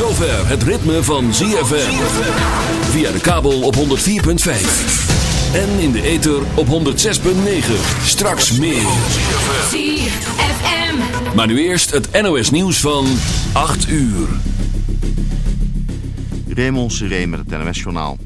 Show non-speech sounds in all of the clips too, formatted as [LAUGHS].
zover het ritme van ZFM. Via de kabel op 104.5. En in de ether op 106.9. Straks meer. ZFM. Maar nu eerst het NOS nieuws van 8 uur. Raymond Seré met het NOS Journaal.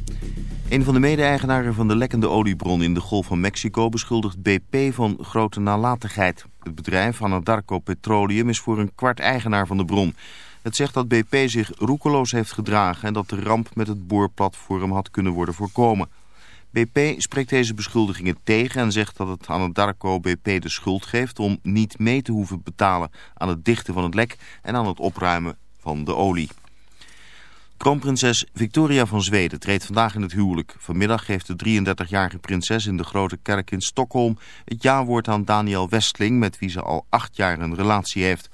Een van de mede-eigenaren van de lekkende oliebron in de Golf van Mexico beschuldigt BP van grote nalatigheid. Het bedrijf Anadarko Petroleum is voor een kwart eigenaar van de bron. Het zegt dat BP zich roekeloos heeft gedragen en dat de ramp met het boorplatform had kunnen worden voorkomen. BP spreekt deze beschuldigingen tegen en zegt dat het Anadarko BP de schuld geeft om niet mee te hoeven betalen aan het dichten van het lek en aan het opruimen van de olie. Kroonprinses Victoria van Zweden treedt vandaag in het huwelijk. Vanmiddag geeft de 33-jarige prinses in de grote kerk in Stockholm het jawoord aan Daniel Westling, met wie ze al acht jaar een relatie heeft.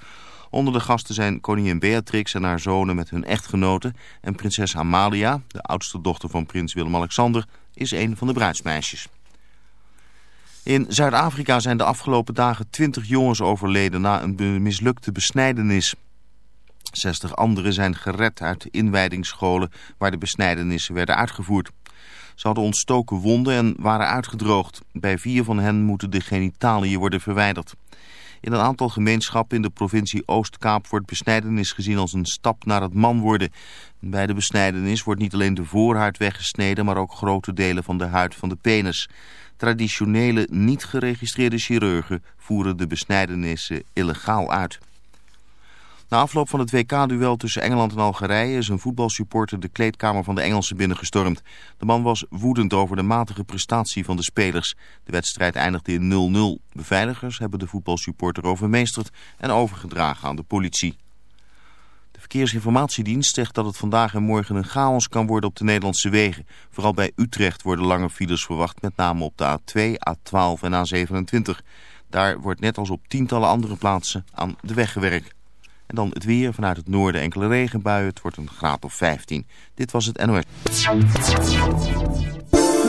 Onder de gasten zijn koningin Beatrix en haar zonen met hun echtgenoten en prinses Amalia, de oudste dochter van prins Willem-Alexander, is een van de bruidsmeisjes. In Zuid-Afrika zijn de afgelopen dagen 20 jongens overleden na een mislukte besnijdenis. 60 anderen zijn gered uit inwijdingsscholen waar de besnijdenissen werden uitgevoerd. Ze hadden ontstoken wonden en waren uitgedroogd. Bij vier van hen moeten de genitaliën worden verwijderd. In een aantal gemeenschappen in de provincie Oostkaap wordt besnijdenis gezien als een stap naar het man worden. Bij de besnijdenis wordt niet alleen de voorhuid weggesneden, maar ook grote delen van de huid van de penis. Traditionele, niet geregistreerde chirurgen voeren de besnijdenissen illegaal uit. Na afloop van het WK-duel tussen Engeland en Algerije is een voetbalsupporter de kleedkamer van de Engelsen binnengestormd. De man was woedend over de matige prestatie van de spelers. De wedstrijd eindigde in 0-0. Beveiligers hebben de voetbalsupporter overmeesterd en overgedragen aan de politie. De Verkeersinformatiedienst zegt dat het vandaag en morgen een chaos kan worden op de Nederlandse wegen. Vooral bij Utrecht worden lange files verwacht, met name op de A2, A12 en A27. Daar wordt net als op tientallen andere plaatsen aan de weg gewerkt. En dan het weer vanuit het noorden enkele regenbuien. Het wordt een graad of 15. Dit was het NOS.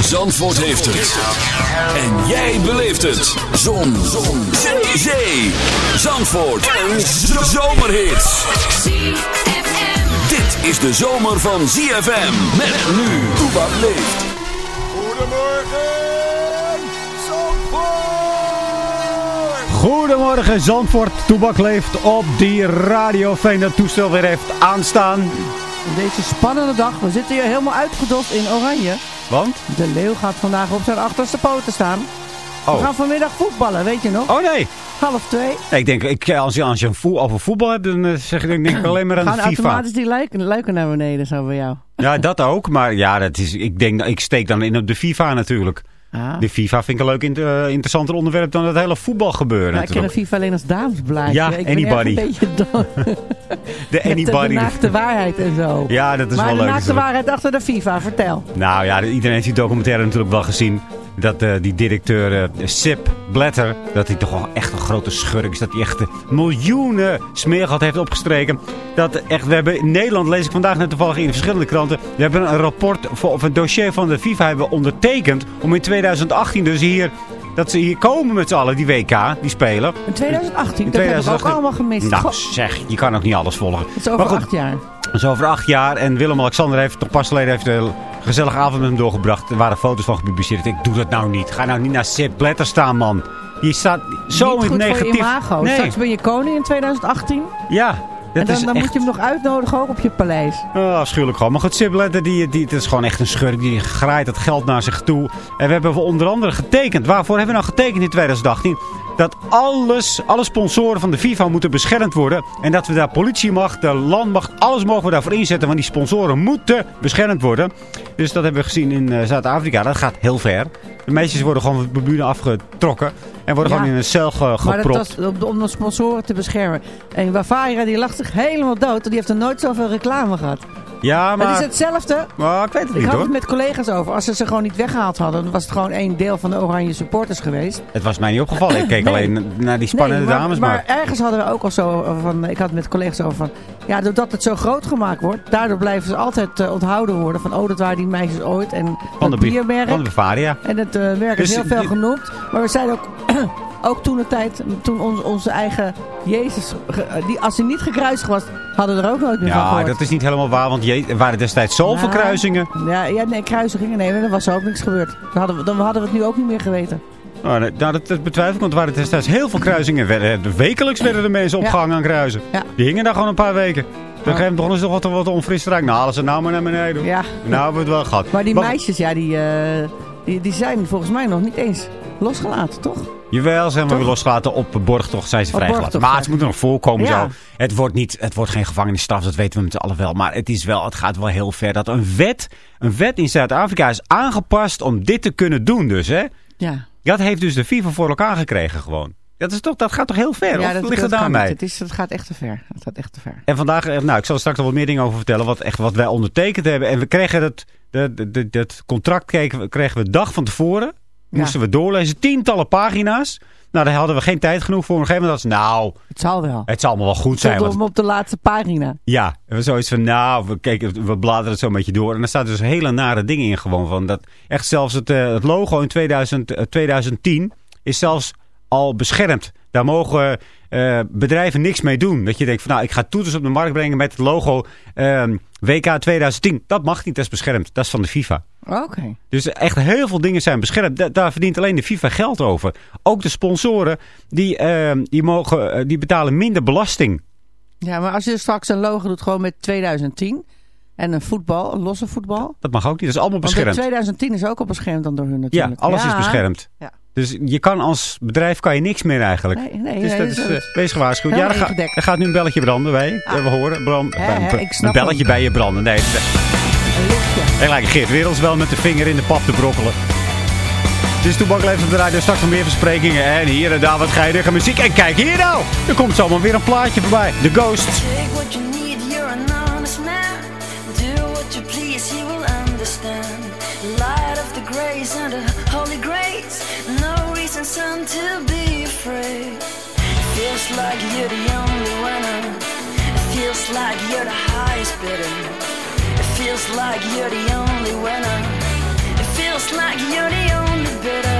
Zandvoort heeft het. En jij beleeft het. Zon. Zon. Zee. Zee. Zandvoort. Een zomerhit. ZFM. Dit is de zomer van ZFM. Met nu. Toebak leeft. Goedemorgen Zandvoort, Toebak leeft op die radio. Fijn dat toestel weer heeft aanstaan. Deze spannende dag. We zitten hier helemaal uitgedost in oranje. Want? De leeuw gaat vandaag op zijn achterste poten staan. We Oh, gaan vanmiddag voetballen, weet je nog? oh nee. Half twee. Ik denk, ik, als je, als je een voe- over voetbal hebt, dan eh, zeg ik denk ik alleen maar aan Gaan de FIFA. automatisch die luiken, luiken naar beneden zo bij jou. Ja, dat ook. Maar ja, dat is, ik, denk, ik steek dan in op de FIFA natuurlijk. Ah. De FIFA vind ik een leuk inter- eh, interessanter onderwerp dan het hele voetbalgebeuren. Ja, ik ken de. FIFA alleen als damesblaadje. Ja, ik anybody. Ben een beetje [LAUGHS] [LAUGHS] de Met de anybody. naakte waarheid en zo. Ja, dat is maar wel de leuk. naakte natuurlijk. waarheid achter de FIFA, vertel. Nou ja, iedereen heeft die documentaire natuurlijk wel gezien. Dat eh, die directeur eh, Sip Blatter, dat hij toch wel echt een grote schurk is. Dat hij echt eh, miljoenen smeergeld heeft opgestreken. Dat echt, we hebben in Nederland, lees ik vandaag net toevallig in verschillende kranten. We hebben een rapport of een dossier van de FIFA hebben ondertekend. Om in 2018 dus hier, dat ze hier komen met z'n allen, die WK, die spelen. In 2018, In dat heb ik 2018. ook allemaal gemist. Nou zeg, je kan ook niet alles volgen. het is over goed, acht jaar. dat is over acht jaar. En Willem-Alexander heeft toch pas geleden heeft een gezellige avond met hem doorgebracht. Er waren foto's van gepubliceerd. Ik doe dat nou niet. Ga nou niet naar Sepp Blatter staan, man. Je staat zo Niet in goed negatief. imago. Nee. Straks ben je koning in 2018. Ja. Dat en dan, is dan echt moet je hem nog uitnodigen ook op je paleis. oh, afschuwelijk gewoon. Maar goed, Blatter, die, die, het is gewoon echt een schurk. Die graait dat geld naar zich toe. En we hebben onder andere getekend. Waarvoor hebben we nou getekend in 2018? Dat alles, alle sponsoren van de FIFA moeten beschermd worden. En dat we daar politiemacht, de landmacht, alles mogen we daarvoor inzetten. Want die sponsoren moeten beschermd worden. Dus dat hebben we gezien in eh, Zuid-Afrika. Dat gaat heel ver. De meisjes worden gewoon van de bühne afgetrokken. En worden Ja. gewoon in een cel ge- Maar dat gepropt. was om de, om de sponsoren te beschermen. En Bavaria die lag zich helemaal dood. Die heeft er nooit zoveel reclame gehad. Ja, Maar het is hetzelfde. maar ik weet het Ik niet had hoor. het met collega's over. Als ze ze gewoon niet weggehaald hadden, dan was het gewoon één deel van de oranje supporters geweest. Het was mij niet opgevallen. Ik keek Nee. alleen naar die spannende Nee, maar, dames. Maar, maar ergens hadden we ook al zo van, ik had het met collega's over van, ja, doordat het zo groot gemaakt wordt, daardoor blijven ze altijd eh, onthouden worden van, oh, dat waren die meisjes ooit en van, de, dat Bi- biermerk. van de Bavaria. En het merk is Dus heel veel die- genoemd. Maar we zeiden ook, ook toen de tijd, toen ons, onze eigen Jezus, eh, die, als hij niet gekruisigd was, hadden we er ook nooit meer van Ja, dat is niet helemaal waar. Want je, er waren destijds zoveel Ja. kruisingen. Ja, ja, nee, kruisigingen, nee, dan was er ook niks gebeurd. Dan hadden, we, dan hadden we het nu ook niet meer geweten. Nou, dat- nou, dat, dat betwijfel ik, want er waren destijds heel veel kruisingen. Wekelijks werden de mensen opgehangen aan kruisen. Ja. Die hingen daar gewoon een paar weken. Dan Ja. geef begonnen ze toch wat, wat onfris te ruiken. Nou, halen ze nou maar naar beneden. Ja. Nou hebben we het wel gehad. Maar die meisjes, ja, die, eh, die, die zijn volgens mij nog niet eens losgelaten, toch? Jawel, zijn we Toch? weer losgelaten op borgtocht zijn ze Op vrijgelaten. Maar het moet er nog voorkomen Ja. zo. Het wordt, niet, het wordt geen gevangenisstraf, dat weten we met z'n allen wel. Maar het, is wel, het gaat wel heel ver dat een wet, een wet in Zuid-Afrika is aangepast om dit te kunnen doen dus. Hè? Ja. Dat heeft dus de FIFA voor elkaar gekregen gewoon. Dat, is toch, dat gaat toch heel ver? ja, of dat, ligt dat het. Het, is, het gaat echt te ver. Het gaat echt te ver. En vandaag, eh, nou, ik zal er straks nog wat meer dingen over vertellen. Wat, echt, wat wij ondertekend hebben. En we kregen het, de, de, dat contract kregen, we- kregen we dag van tevoren. Moesten we doorlezen. Tientallen pagina's. Nou, daar hadden we geen tijd genoeg voor. Op een gegeven moment was nou, Het zal wel. het zal allemaal wel goed zijn. Tot Want, om op de laatste pagina. ja, en we zoiets van, nou, we, keken, we bladeren het zo een beetje door. En er staan dus hele nare dingen in gewoon. Van dat, echt zelfs het, eh, het logo in 2000, eh, 2010 is zelfs al beschermd. Daar mogen eh, bedrijven niks mee doen. Dat je denkt van, nou, ik ga toeters op de markt brengen met het logo ehm, WK 2010. Dat mag niet, dat is beschermd. Dat is van de FIFA. Oké. Dus echt heel veel dingen zijn beschermd. Da- daar verdient alleen de FIFA geld over. Ook de sponsoren, die, ehm, die, mogen, eh, die betalen minder belasting. Ja, maar als je straks een logo doet gewoon met 2010 en een voetbal, een losse voetbal. Dat mag ook niet, dat is allemaal Want beschermd. 2010 is ook al beschermd dan door hun Ja, natuurlijk. alles is beschermd. Ja. Dus je kan als bedrijf kan je niks meer eigenlijk. Nee, nee, dus nee, dat is, is- eh, wees gewaarschuwd. Ja, er, ga- er gaat nu een belletje branden bij. Ah. We horen brand, een- belletje hem. bij je branden. Nee. En lijkt Geert Werelds wel met de vinger in de pap te brokkelen. Dit is Toebak leeft op de radio. Straks nog meer versprekingen. En hier en daar wat geinige muziek. En kijk hier nou. Er komt zomaar weer een plaatje voorbij. The Ghost. Feels like you're the only winner. It feels like you're the highest bidder. Feels like you're the only winner. It feels like you're the only bidder.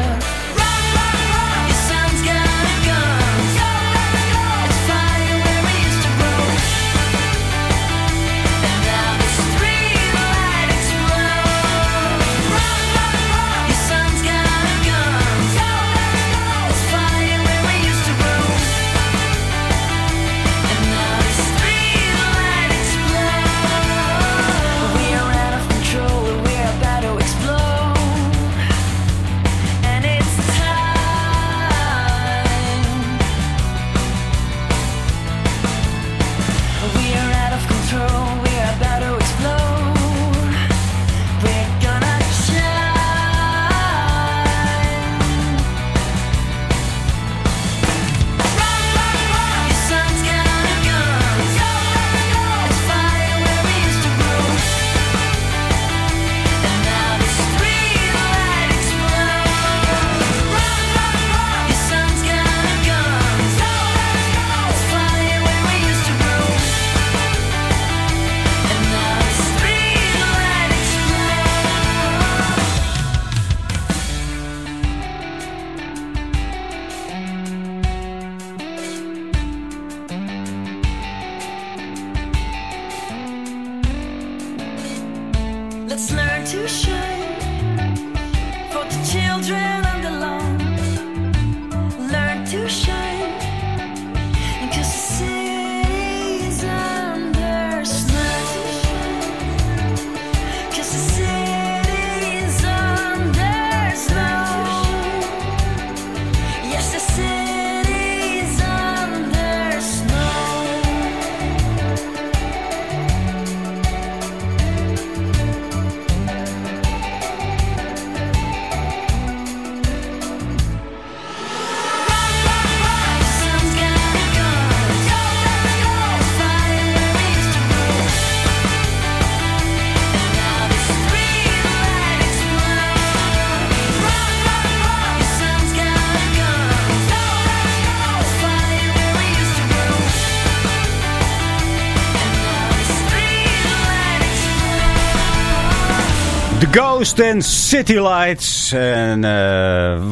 The Ghost en City Lights. En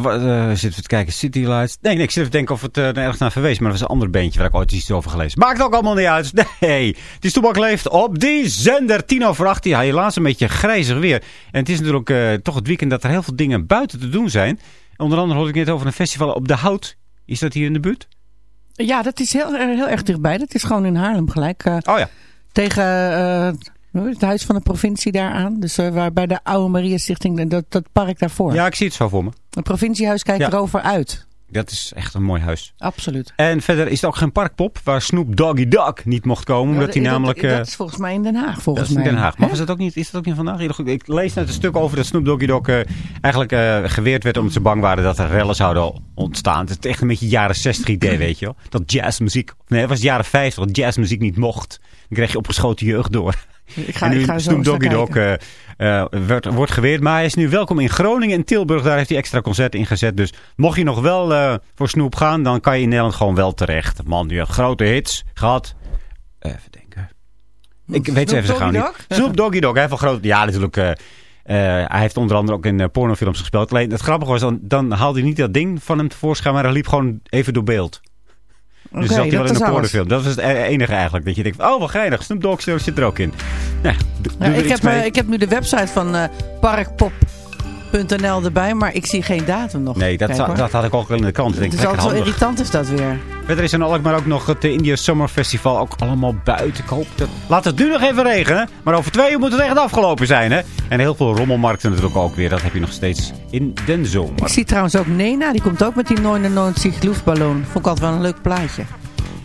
wat, eh, zitten we te kijken, City Lights. Nee, nee, ik zit even te denken of het eh, ergens naar verwees. Maar dat was een ander bandje waar ik ooit iets over gelezen. Maakt ook allemaal niet uit. [LAUGHS] Nee, het is Toebak leeft op die zender. 10 over 8. Ja, helaas een beetje grijzig weer. En het is natuurlijk toch het weekend dat er heel veel dingen buiten te doen zijn. Onder andere hoorde ik net over een festival op de Hout. Is dat hier in de buurt? Ja, dat is heel, heel erg dichtbij. Dat is gewoon in Haarlem gelijk. Oh ja. tegen het huis van de provincie daaraan. Dus eh, waar bij de Oude Maria Stichting, dat, dat park daarvoor. Ja, ik zie het zo voor me. Het provinciehuis kijkt Ja. erover uit. Dat is echt een mooi huis. Absoluut. En verder is er ook geen parkpop waar Snoop Doggy Dogg niet mocht komen. Omdat hij Ja, dat- namelijk... Dat, eh, dat is volgens mij in Den Haag, Dat volgens is in. Den Haag. Maar was dat ook niet, is dat ook niet vandaag? Ik lees net een stuk over dat Snoop Doggy Dogg eh, eigenlijk eh, geweerd werd omdat ze bang waren dat er rellen zouden ontstaan. Het is echt een beetje jaren 60 idee, [CLEARS THROAT] weet je wel. Dat jazzmuziek, nee het was jaren 50, dat jazzmuziek niet mocht. Dan kreeg je opgeschoten jeugd door. Ik ga, en nu ik ga zo Doggy kijken. eh, eh, werd, wordt geweerd. Maar hij is nu welkom in Groningen en Tilburg. Daar heeft hij extra concert ingezet. Dus mocht je nog wel eh, voor Snoop gaan, dan kan je in Nederland gewoon wel terecht. Man, die heeft grote hits gehad. Even denken. Ik weet ze even zo gauw niet. Snoop Doggy Dogg. Hij heeft wel. Ja, natuurlijk... hij heeft onder andere ook in pornofilms gespeeld. Alleen het grappige was, dan, dan haalde hij niet dat ding van hem tevoorschijn, maar hij liep gewoon even door beeld. Dus Oké, zat hij wel dat in is een pornofilm. Dat was het e- enige eigenlijk. Dat je denkt, oh wat geinig, Snoop Dogg zit er ook in. Nou, Ja, ik, heb, eh, ik heb nu de website van eh, parkpop.nl erbij, maar ik zie geen datum nog. Nee, dat, Kijk, dat had ik ook in de krant. Ik Het is altijd zo irritant is dat weer. Verder is er in Alkmaar ook nog het eh, India Summer Festival. Ook allemaal buiten. Ik hoop dat... Laat het nu nog even regenen. Maar over twee uur moet het echt afgelopen zijn. Hè? En heel veel rommelmarkten natuurlijk ook weer. Dat heb je nog steeds in den Ik zomer. zie trouwens ook Nena, die komt ook met die 99 luchtballon. Vond ik altijd wel een leuk plaatje.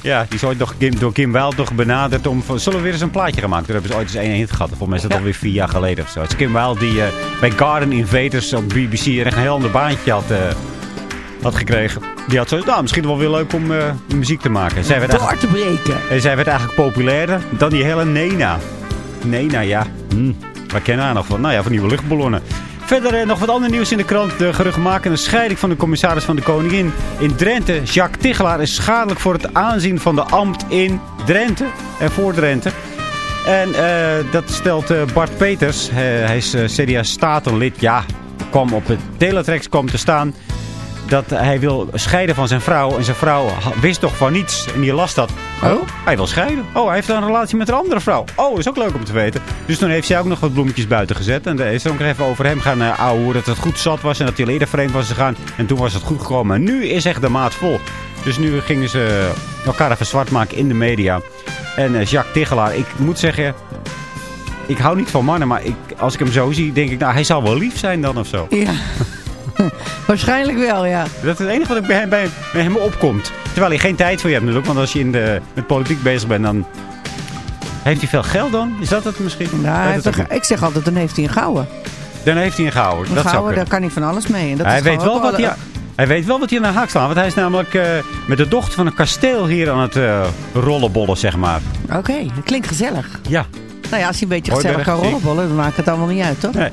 Ja, die is ooit nog Kim- door Kim Wilde nog benaderd om... van, Zullen we weer eens een plaatje maken? Daar hebben ze ooit eens één hit gehad. Volgens mij is dat Ja. alweer vier jaar geleden of zo. Het is Kim Wilde die eh, bij Garden Invaders op BBC echt een heel ander baantje had, eh, had gekregen. Die had zo, nou, misschien wel weer leuk om eh, muziek te maken. Zij werd, Door te breken. en zij werd eigenlijk populairder dan die hele Nena. Nena, ja. Hm, waar kennen haar nog van? Nou ja, van nieuwe luchtballonnen. Verder eh, nog wat ander nieuws in de krant. De geruchtmakende scheiding van de commissaris van de Koningin in Drenthe. Jacques Tichelaar is schadelijk voor het aanzien van de ambt in Drenthe. En voor Drenthe. En eh, dat stelt eh, Bart Peters. Eh, hij is eh, CDA-statenlid. Ja, kwam op het teletrex kwam te staan dat hij wil scheiden van zijn vrouw. En zijn vrouw wist toch van niets. En die las dat. Oh? Hij wil scheiden. Oh, hij heeft een relatie met een andere vrouw. Oh, is ook leuk om te weten. Dus toen heeft zij ook nog wat bloemetjes buiten gezet. En is er ook nog even over hem gaan uh, ouwen. Dat het goed zat was en dat hij al eerder vreemd was gegaan. En toen was het goed gekomen. En nu is echt de maat vol. Dus nu gingen ze elkaar even zwart maken in de media. En eh, Jacques Tichelaar, ik moet zeggen... Ik hou niet van mannen, maar ik, als ik hem zo zie, denk ik... Nou, hij zal wel lief zijn dan of zo. Ja. [LAUGHS] [LAUGHS] Waarschijnlijk wel, ja. Dat is het enige wat bij, bij, bij hem opkomt. Terwijl hij geen tijd voor je hebt natuurlijk. Want als je in de, met politiek bezig bent, dan... Heeft hij veel geld dan? Is dat het misschien? Nou, het toch- ik zeg altijd, dan heeft hij een gouden. Dan heeft hij een gouden. Een Dat gouden, daar kan hij van alles mee. En dat Hij is weet, wel wat hij, hij weet wel wat hij aan de haak staat. Want hij is namelijk eh, met de dochter van een kasteel hier aan het eh rollenbollen, zeg maar. Oké, dat klinkt gezellig. Ja. Nou ja, als hij een beetje gezellig kan rollenbollen, dan maakt het allemaal niet uit, toch? Nee.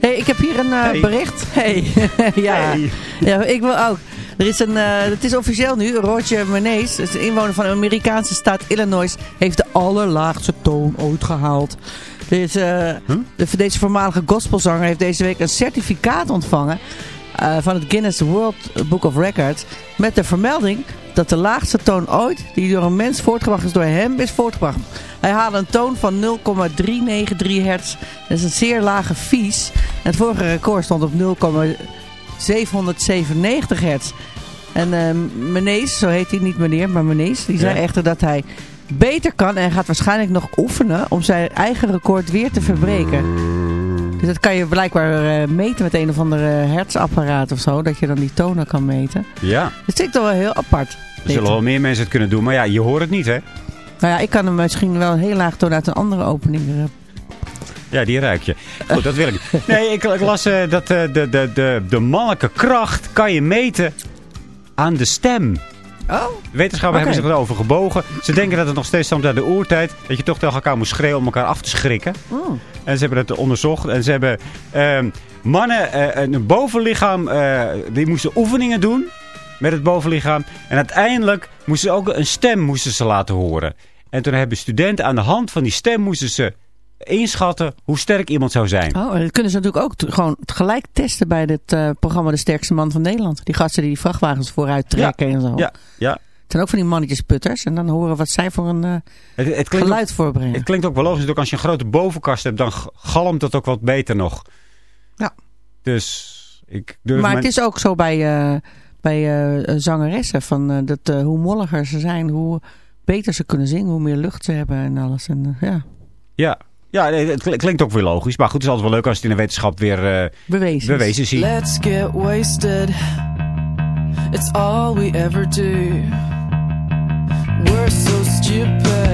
Hey, ik heb hier een eh, Hey. bericht. Hey. [LAUGHS] ja. Hey. ja, ik wil ook. Er is een, eh, het is officieel nu, Roger Menees, een inwoner van de Amerikaanse staat Illinois, heeft de allerlaagste toon ooit gehaald. Deze, eh, de, deze voormalige gospelzanger heeft deze week een certificaat ontvangen van het Guinness World Book of Records met de vermelding dat de laagste toon ooit die door een mens voortgebracht is, door hem is voortgebracht. Hij haalde een toon van 0,393 hertz. Dat is een zeer lage vies. En het vorige record stond op 0,797 hertz. En eh Menees, zo heet hij niet meneer, maar Menees, die zei Ja. echter dat hij beter kan en gaat waarschijnlijk nog oefenen om zijn eigen record weer te verbreken. Dus dat kan je blijkbaar eh, meten met een of ander eh, hertzapparaat of zo, dat je dan die tonen kan meten. Ja. Dat vind ik toch wel heel apart. Er zullen wel meer mensen het kunnen doen. Maar ja, je hoort het niet, hè? Nou ja, ik kan hem misschien wel een heel laag toon uit een andere opening. Ja, die ruik je. Goed, dat wil ik niet. Nee, ik, ik las eh, dat eh, de, de, de, de mannelijke kracht kan je meten aan de stem. Oh, Wetenschappers hebben zich erover gebogen. Ze denken dat het nog steeds stamt uit de oertijd. Dat je toch tegen elkaar moest schreeuwen om elkaar af te schrikken. oh. En ze hebben het onderzocht. En ze hebben ehm, mannen eh, een bovenlichaam... eh, die moesten oefeningen doen met het bovenlichaam. En uiteindelijk moesten ze ook een stem moesten ze laten horen. En toen hebben studenten aan de hand van die stem moesten ze inschatten hoe sterk iemand zou zijn. Oh, en dat kunnen ze natuurlijk ook gewoon gelijk testen bij dit eh, programma De Sterkste Man van Nederland. Die gasten die die vrachtwagens vooruit trekken en zo. Ja, ja. Het zijn ook van die mannetjesputters. En dan horen wat zij voor een eh, Het, het, klinkt ook, geluid voorbrengen. het klinkt ook wel logisch. Ook als je een grote bovenkast hebt, dan galmt het ook wat beter nog. Ja. Dus ik durf maar mijn- het is ook zo bij, eh, bij zangeressen. Van, dat, hoe molliger ze zijn, hoe beter ze kunnen zingen. Hoe meer lucht ze hebben en alles. En, ja, Ja, ja nee, het kl- klinkt ook weer logisch. Maar goed, het is altijd wel leuk als het in de wetenschap weer eh, bewezen. is. bewezen ziet. Let's get wasted. It's all we ever do. We're so stupid.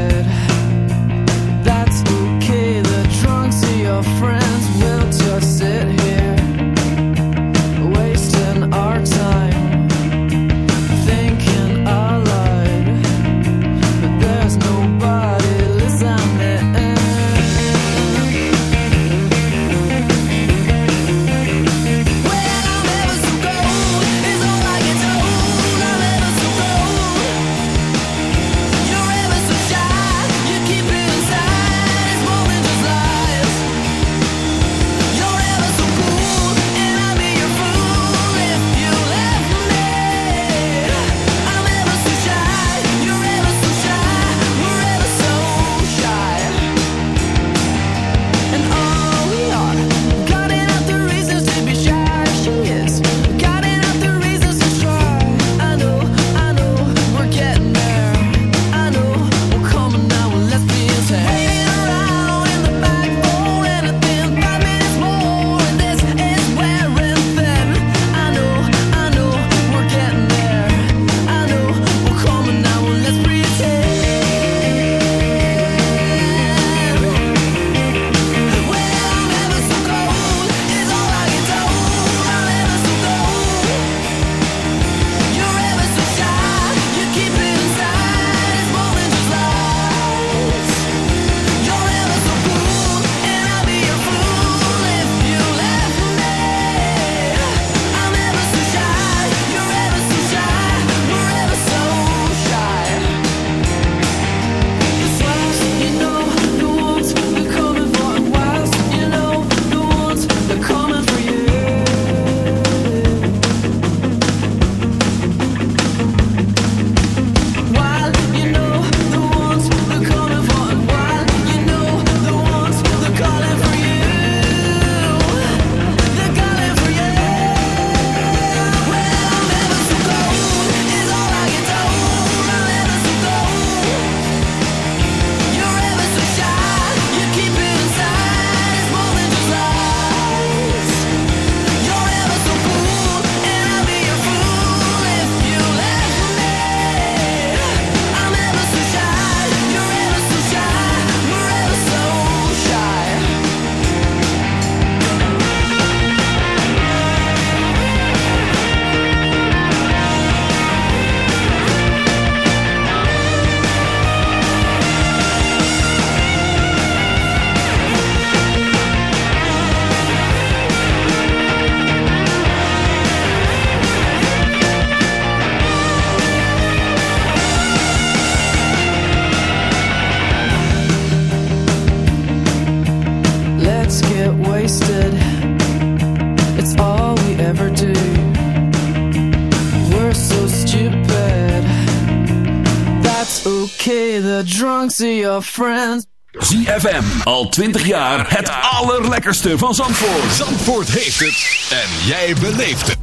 Are your friends. ZFM, al 20 jaar het allerlekkerste van Zandvoort. Zandvoort heeft het en jij beleeft het.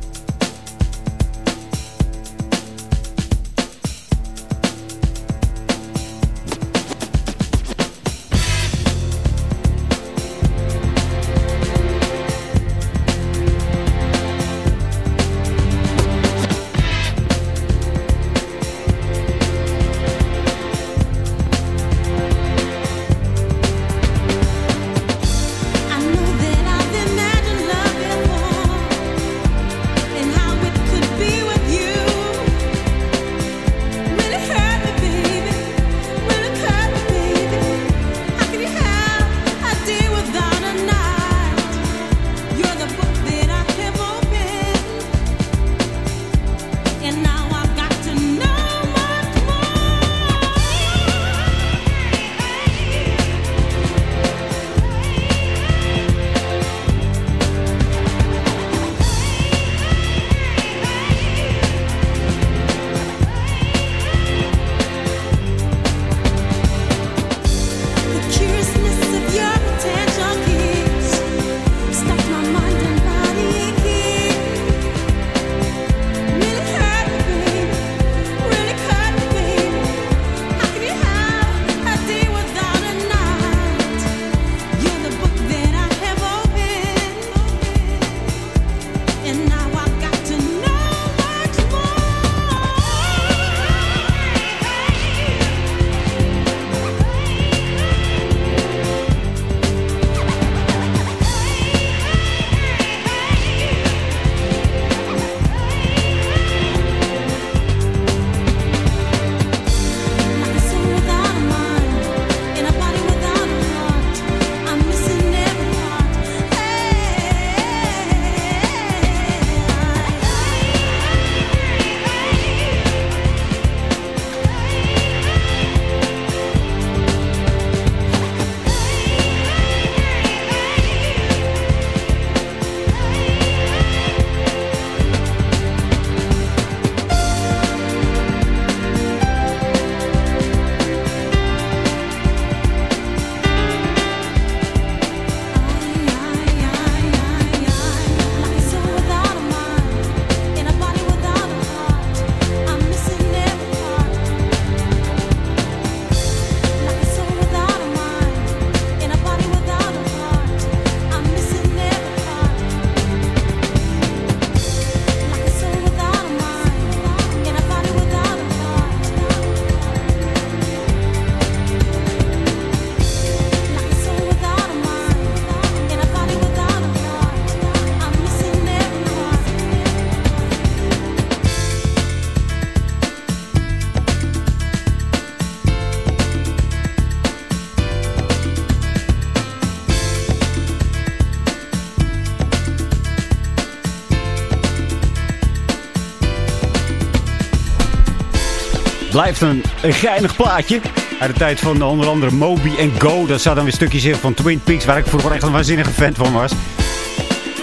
Blijft een, een geinig plaatje. Uit de tijd van onder andere Moby en Go. Dat zou dan weer stukjes in van Twin Peaks, waar ik vroeger echt een waanzinnige fan van was.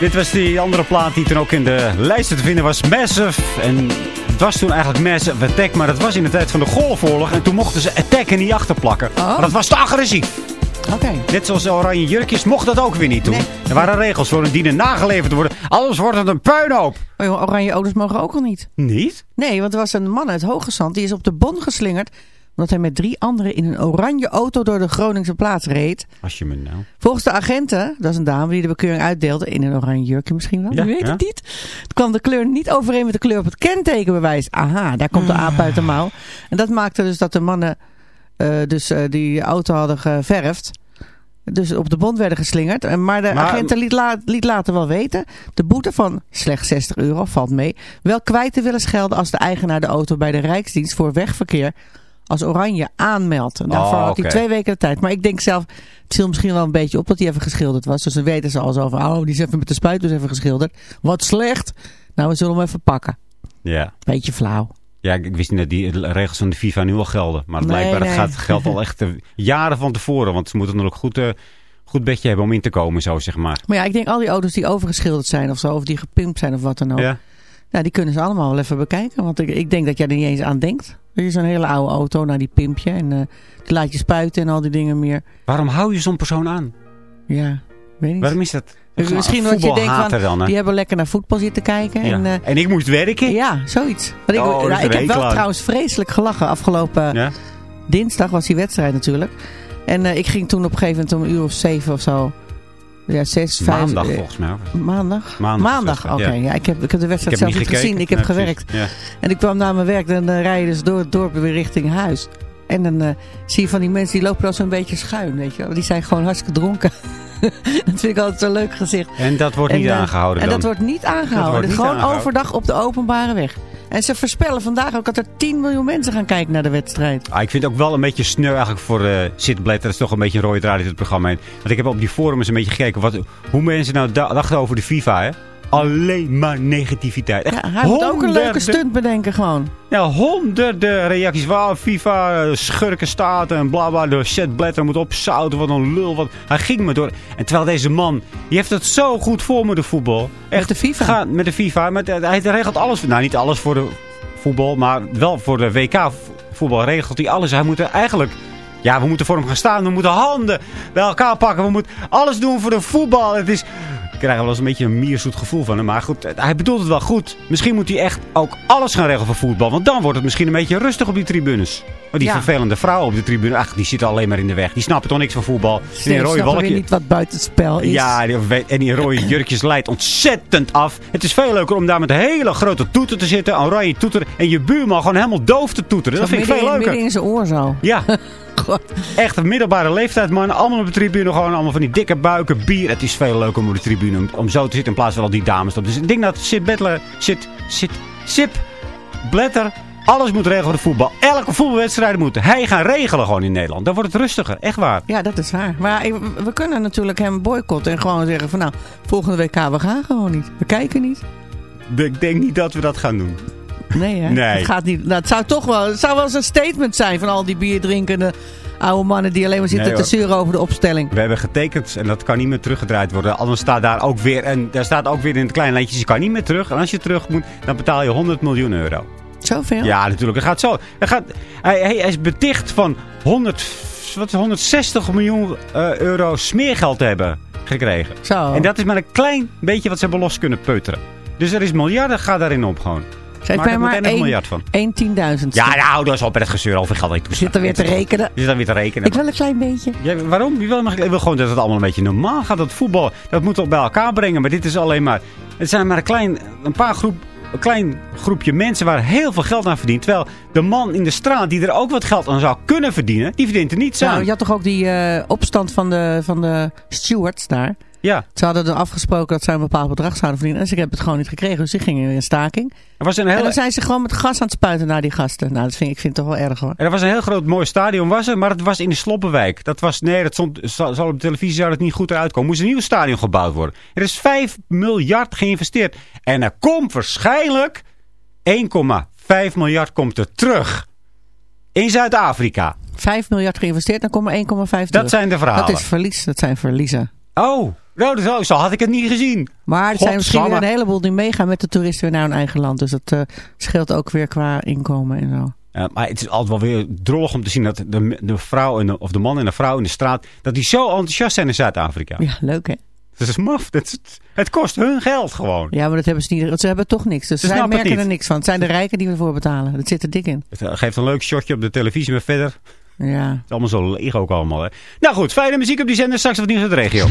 Dit was die andere plaat die toen ook in de lijsten te vinden was. Massive. En het was toen eigenlijk Massive Attack. Maar dat was in de tijd van de Golfoorlog. En toen mochten ze Attack er niet achter plakken. Oh. Maar dat was te agressief. Oké. Net zoals de oranje jurkjes mocht dat ook weer niet doen. Nee. Er waren regels voor en dienen nageleverd te worden. Anders wordt het een puinhoop. Oh, joh, oranje auto's mogen ook al niet. Niet? Nee, want er was een man uit Hoogezand. Die is op de bon geslingerd. Omdat hij met drie anderen in een oranje auto door de Groningse plaats reed. Als je me nou... Volgens de agenten, dat is een dame die de bekeuring uitdeelde. In een oranje jurkje misschien wel. Ja, Je weet ja. het niet. Het kwam de kleur niet overeen met de kleur op het kentekenbewijs. Aha, daar komt de aap uit de mouw. En dat maakte dus dat de mannen eh, dus, eh, die auto hadden geverfd. Dus op de bond werden geslingerd. Maar de Maar- agenten liet, la- liet later wel weten. De boete van slechts 60 euro valt mee. Wel kwijt te willen schelden als de eigenaar de auto bij de Rijksdienst voor wegverkeer als oranje aanmeldt. En daarvoor Oh, had hij twee weken de tijd. Maar ik denk zelf, het viel misschien wel een beetje op dat hij even geschilderd was. Dus dan weten ze al zo van, oh die is even met de spuitbus even geschilderd. Wat slecht. Nou, we zullen hem even pakken. Ja. Beetje flauw. Ja, ik wist niet dat die regels van de FIFA nu al gelden. Maar Nee, blijkbaar nee. dat gaat, geldt al echt eh, jaren van tevoren. Want ze moeten er ook goed, eh, goed bedje hebben om in te komen, zo zeg maar. Maar ja, ik denk al die auto's die overgeschilderd zijn of zo. Of die gepimpt zijn of wat dan ook. Ja. Ja, die kunnen ze allemaal wel even bekijken. Want ik, ik denk dat jij er niet eens aan denkt. Er is een hele oude auto, nou die pimpje. En eh die laat je spuiten en al die dingen meer. Waarom hou je zo'n persoon aan? Ja, weet niet. Waarom is dat? Dus Misschien dat je denkt van, dan, die hebben lekker naar voetbal zitten kijken. En, eh, En ik moest werken? ja, zoiets. Want ik, Oh, nou, ik heb wel trouwens vreselijk gelachen. Afgelopen Ja? dinsdag was die wedstrijd natuurlijk. En eh, ik ging toen op een gegeven moment om een uur of zeven of zo. Ja, zes, vijf. Maandag eh, volgens mij. ook. Maandag? Maandag oké. Ja. ik, heb, ik heb de wedstrijd heb zelf niet gezien. Ik heb gewerkt. Ja. En ik kwam naar mijn werk. Dan eh, rij je dus door het dorp weer richting huis. En dan zie je van die mensen die lopen al zo'n beetje schuin. Weet je wel. Die zijn gewoon hartstikke dronken. [LAUGHS] [LAUGHS] dat vind ik altijd zo'n leuk gezicht. En dat wordt niet En, eh, aangehouden En dan? dat wordt niet aangehouden. wordt niet gewoon aangehouden. overdag op de openbare weg. En ze voorspellen vandaag ook dat er 10 miljoen mensen gaan kijken naar de wedstrijd. Ah, ik vind het ook wel een beetje sneu eigenlijk voor uh, Zitblad. Dat is toch een beetje een rode draad in het programma heen. Want ik heb op die forums een beetje gekeken wat, hoe mensen nou da- dachten over de FIFA. Hè? Alleen maar negativiteit. Echt Ja, hij moet ook een leuke stunt bedenken gewoon. Ja, honderden reacties. Wauw, FIFA, eh, schurken staten en bla bla. De Seth Blatter moet opzouten. Wat een lul. Wat... Hij ging maar door. En terwijl deze man, die heeft het zo goed voor met de voetbal. Echt, de FIFA? Ga, met de FIFA. Met, eh, hij regelt alles. Nou, niet alles voor de voetbal. Maar wel voor de WK voetbal regelt hij alles. Hij moet er eigenlijk... Ja, we moeten voor hem gaan staan. We moeten handen bij elkaar pakken. We moeten alles doen voor de voetbal. Het is... Ik krijg er wel eens een beetje een mierzoet gevoel van hem. Maar goed, hij bedoelt het wel goed. Misschien moet hij echt ook alles gaan regelen voor voetbal. Want dan wordt het misschien een beetje rustig op die tribunes. Maar die Ja. vervelende vrouwen op de tribune, ach, die zitten alleen maar in de weg. Die snappen toch niks van voetbal. En Ze rode snappen weer niet wat buiten het spel is. Ja, en die rode jurkjes leidt ontzettend af. Het is veel leuker om daar met een hele grote toeter te zitten. Een oranje toeter. En je buurman gewoon helemaal doof te toeteren. Dat vind ik veel in- leuker. Midden in zijn oor zo. Ja, [LAUGHS] God. echt een middelbare leeftijd, man. Allemaal op de tribune, gewoon allemaal van die dikke buiken, bier. Het is veel leuker om op de tribune om, zo te zitten in plaats van al die dames. Dus ik denk dat Sip Bettler, Sip, Sip, Sip Blatter alles moet regelen voor de voetbal. Elke voetbalwedstrijd moet hij gaan regelen gewoon in Nederland. Dan wordt het rustiger, echt waar. Ja, dat is waar. Maar we kunnen natuurlijk hem boycotten en gewoon zeggen van nou, volgende WK, we gaan gewoon niet. We kijken niet. Ik denk niet dat we dat gaan doen. Nee, hè? Nee. Het, gaat niet, nou, het zou toch wel, het zou wel eens een statement zijn van al die bierdrinkende oude mannen die alleen maar zitten Nee, te zeuren over de opstelling. We hebben getekend en dat kan niet meer teruggedraaid worden. Anders staat daar ook weer, en daar staat ook weer in het kleine lijntje, je kan niet meer terug. En als je terug moet, dan betaal je 100 miljoen euro. Zoveel? Ja, natuurlijk. Het gaat zo. Het gaat, hij, hij is beticht van 100, wat, is het, 160 miljoen eh, euro smeergeld te hebben gekregen. Zo. En dat is maar een klein beetje wat ze hebben los kunnen peuteren. Dus er is miljarden, ga daarin op gewoon. Heeft Maak er maar meteen een miljard van. één tienduizend. Ja, nou, dat is al het gezeur over geld. Ik Zit er weer te rekenen. Je zit er weer te rekenen. Ik wil een klein beetje. Ja, waarom? Wil, mag- ik wil gewoon dat het allemaal een beetje normaal gaat. Dat voetbal, dat moet toch bij elkaar brengen. Maar dit is alleen maar... Het zijn maar een klein, een paar groep, een klein groepje mensen waar heel veel geld aan verdient. Terwijl de man in de straat die er ook wat geld aan zou kunnen verdienen, die verdient er niets aan. Nou, je had toch ook die eh, opstand van de, van de stewards daar. Ja, Ze hadden er afgesproken dat zij een bepaald bedrag zouden verdienen. En ze hebben het gewoon niet gekregen. Dus die gingen in staking. er was een En heel, dan zijn ze gewoon met gas aan het spuiten naar die gasten. Nou, dat vind ik, vind het toch wel erg hoor. er was een heel groot mooi stadion, was er, maar het was in de Sloppenwijk. Dat was, nee, dat stond, zal, zal op de televisie zou het niet goed eruit komen. Moest een nieuw stadion gebouwd worden. Er is 5 miljard geïnvesteerd. En er komt waarschijnlijk 1,5 miljard komt er terug. in Zuid-Afrika. 5 miljard geïnvesteerd, dan komt er 1,5 terug. Dat zijn de verhalen. Dat is verlies, dat zijn verliezen. Oh, nou, zo, zo had ik het niet gezien. Maar er zijn misschien weer een heleboel die meegaan met de toeristen weer naar hun eigen land. Dus dat eh, scheelt ook weer qua inkomen en zo. Ja, maar het is altijd wel weer drollig om te zien dat de, de vrouw en de, of de man en de vrouw in de straat, dat die zo enthousiast zijn in Zuid-Afrika. Ja, leuk hè? Dat is maf. Dat is- het kost hun geld gewoon. Ja, maar dat hebben ze niet. Ze hebben toch niks. Dus Ze zij merken er niks van. Het zijn de rijken die ervoor betalen. Dat zit er dik in. Het eh, geeft een leuk shotje op de televisie, maar verder Ja. Het is allemaal zo leeg ook allemaal. Hè. Nou goed, fijne muziek op die zender. Straks wat nieuws uit de regio.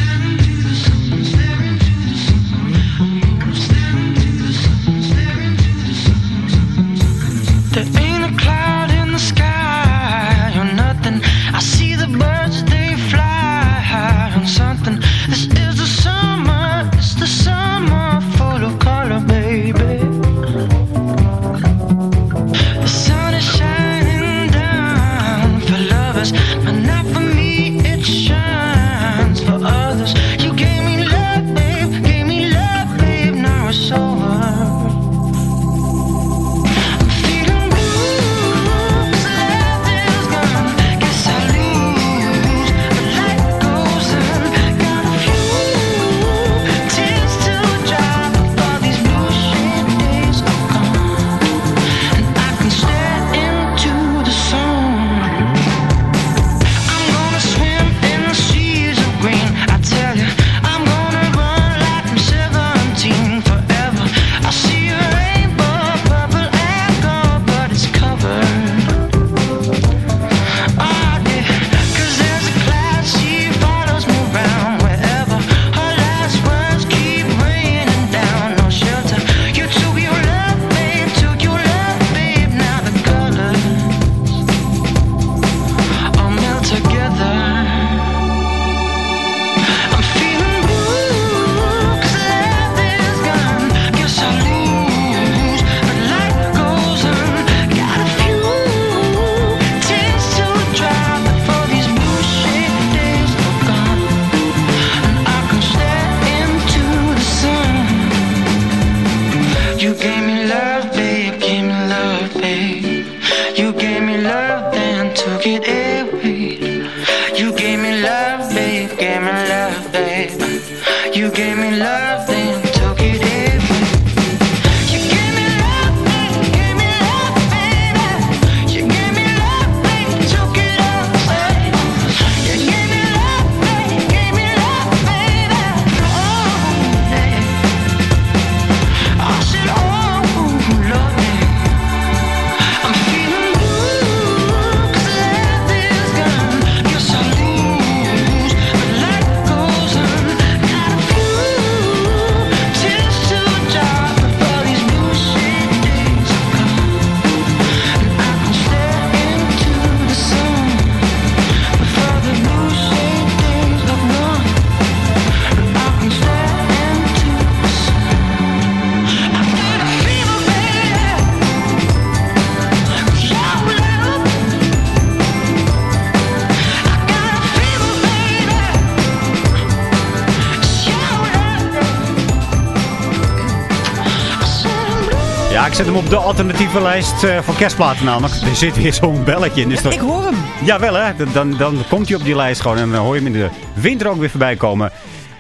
Zet hem op de alternatieve lijst eh, voor kerstplaten namelijk. Er zit weer zo'n belletje in. Dus dat... Ik hoor hem. Jawel hè, dan, dan, komt hij op die lijst gewoon en dan hoor je hem in de winter ook weer voorbij komen.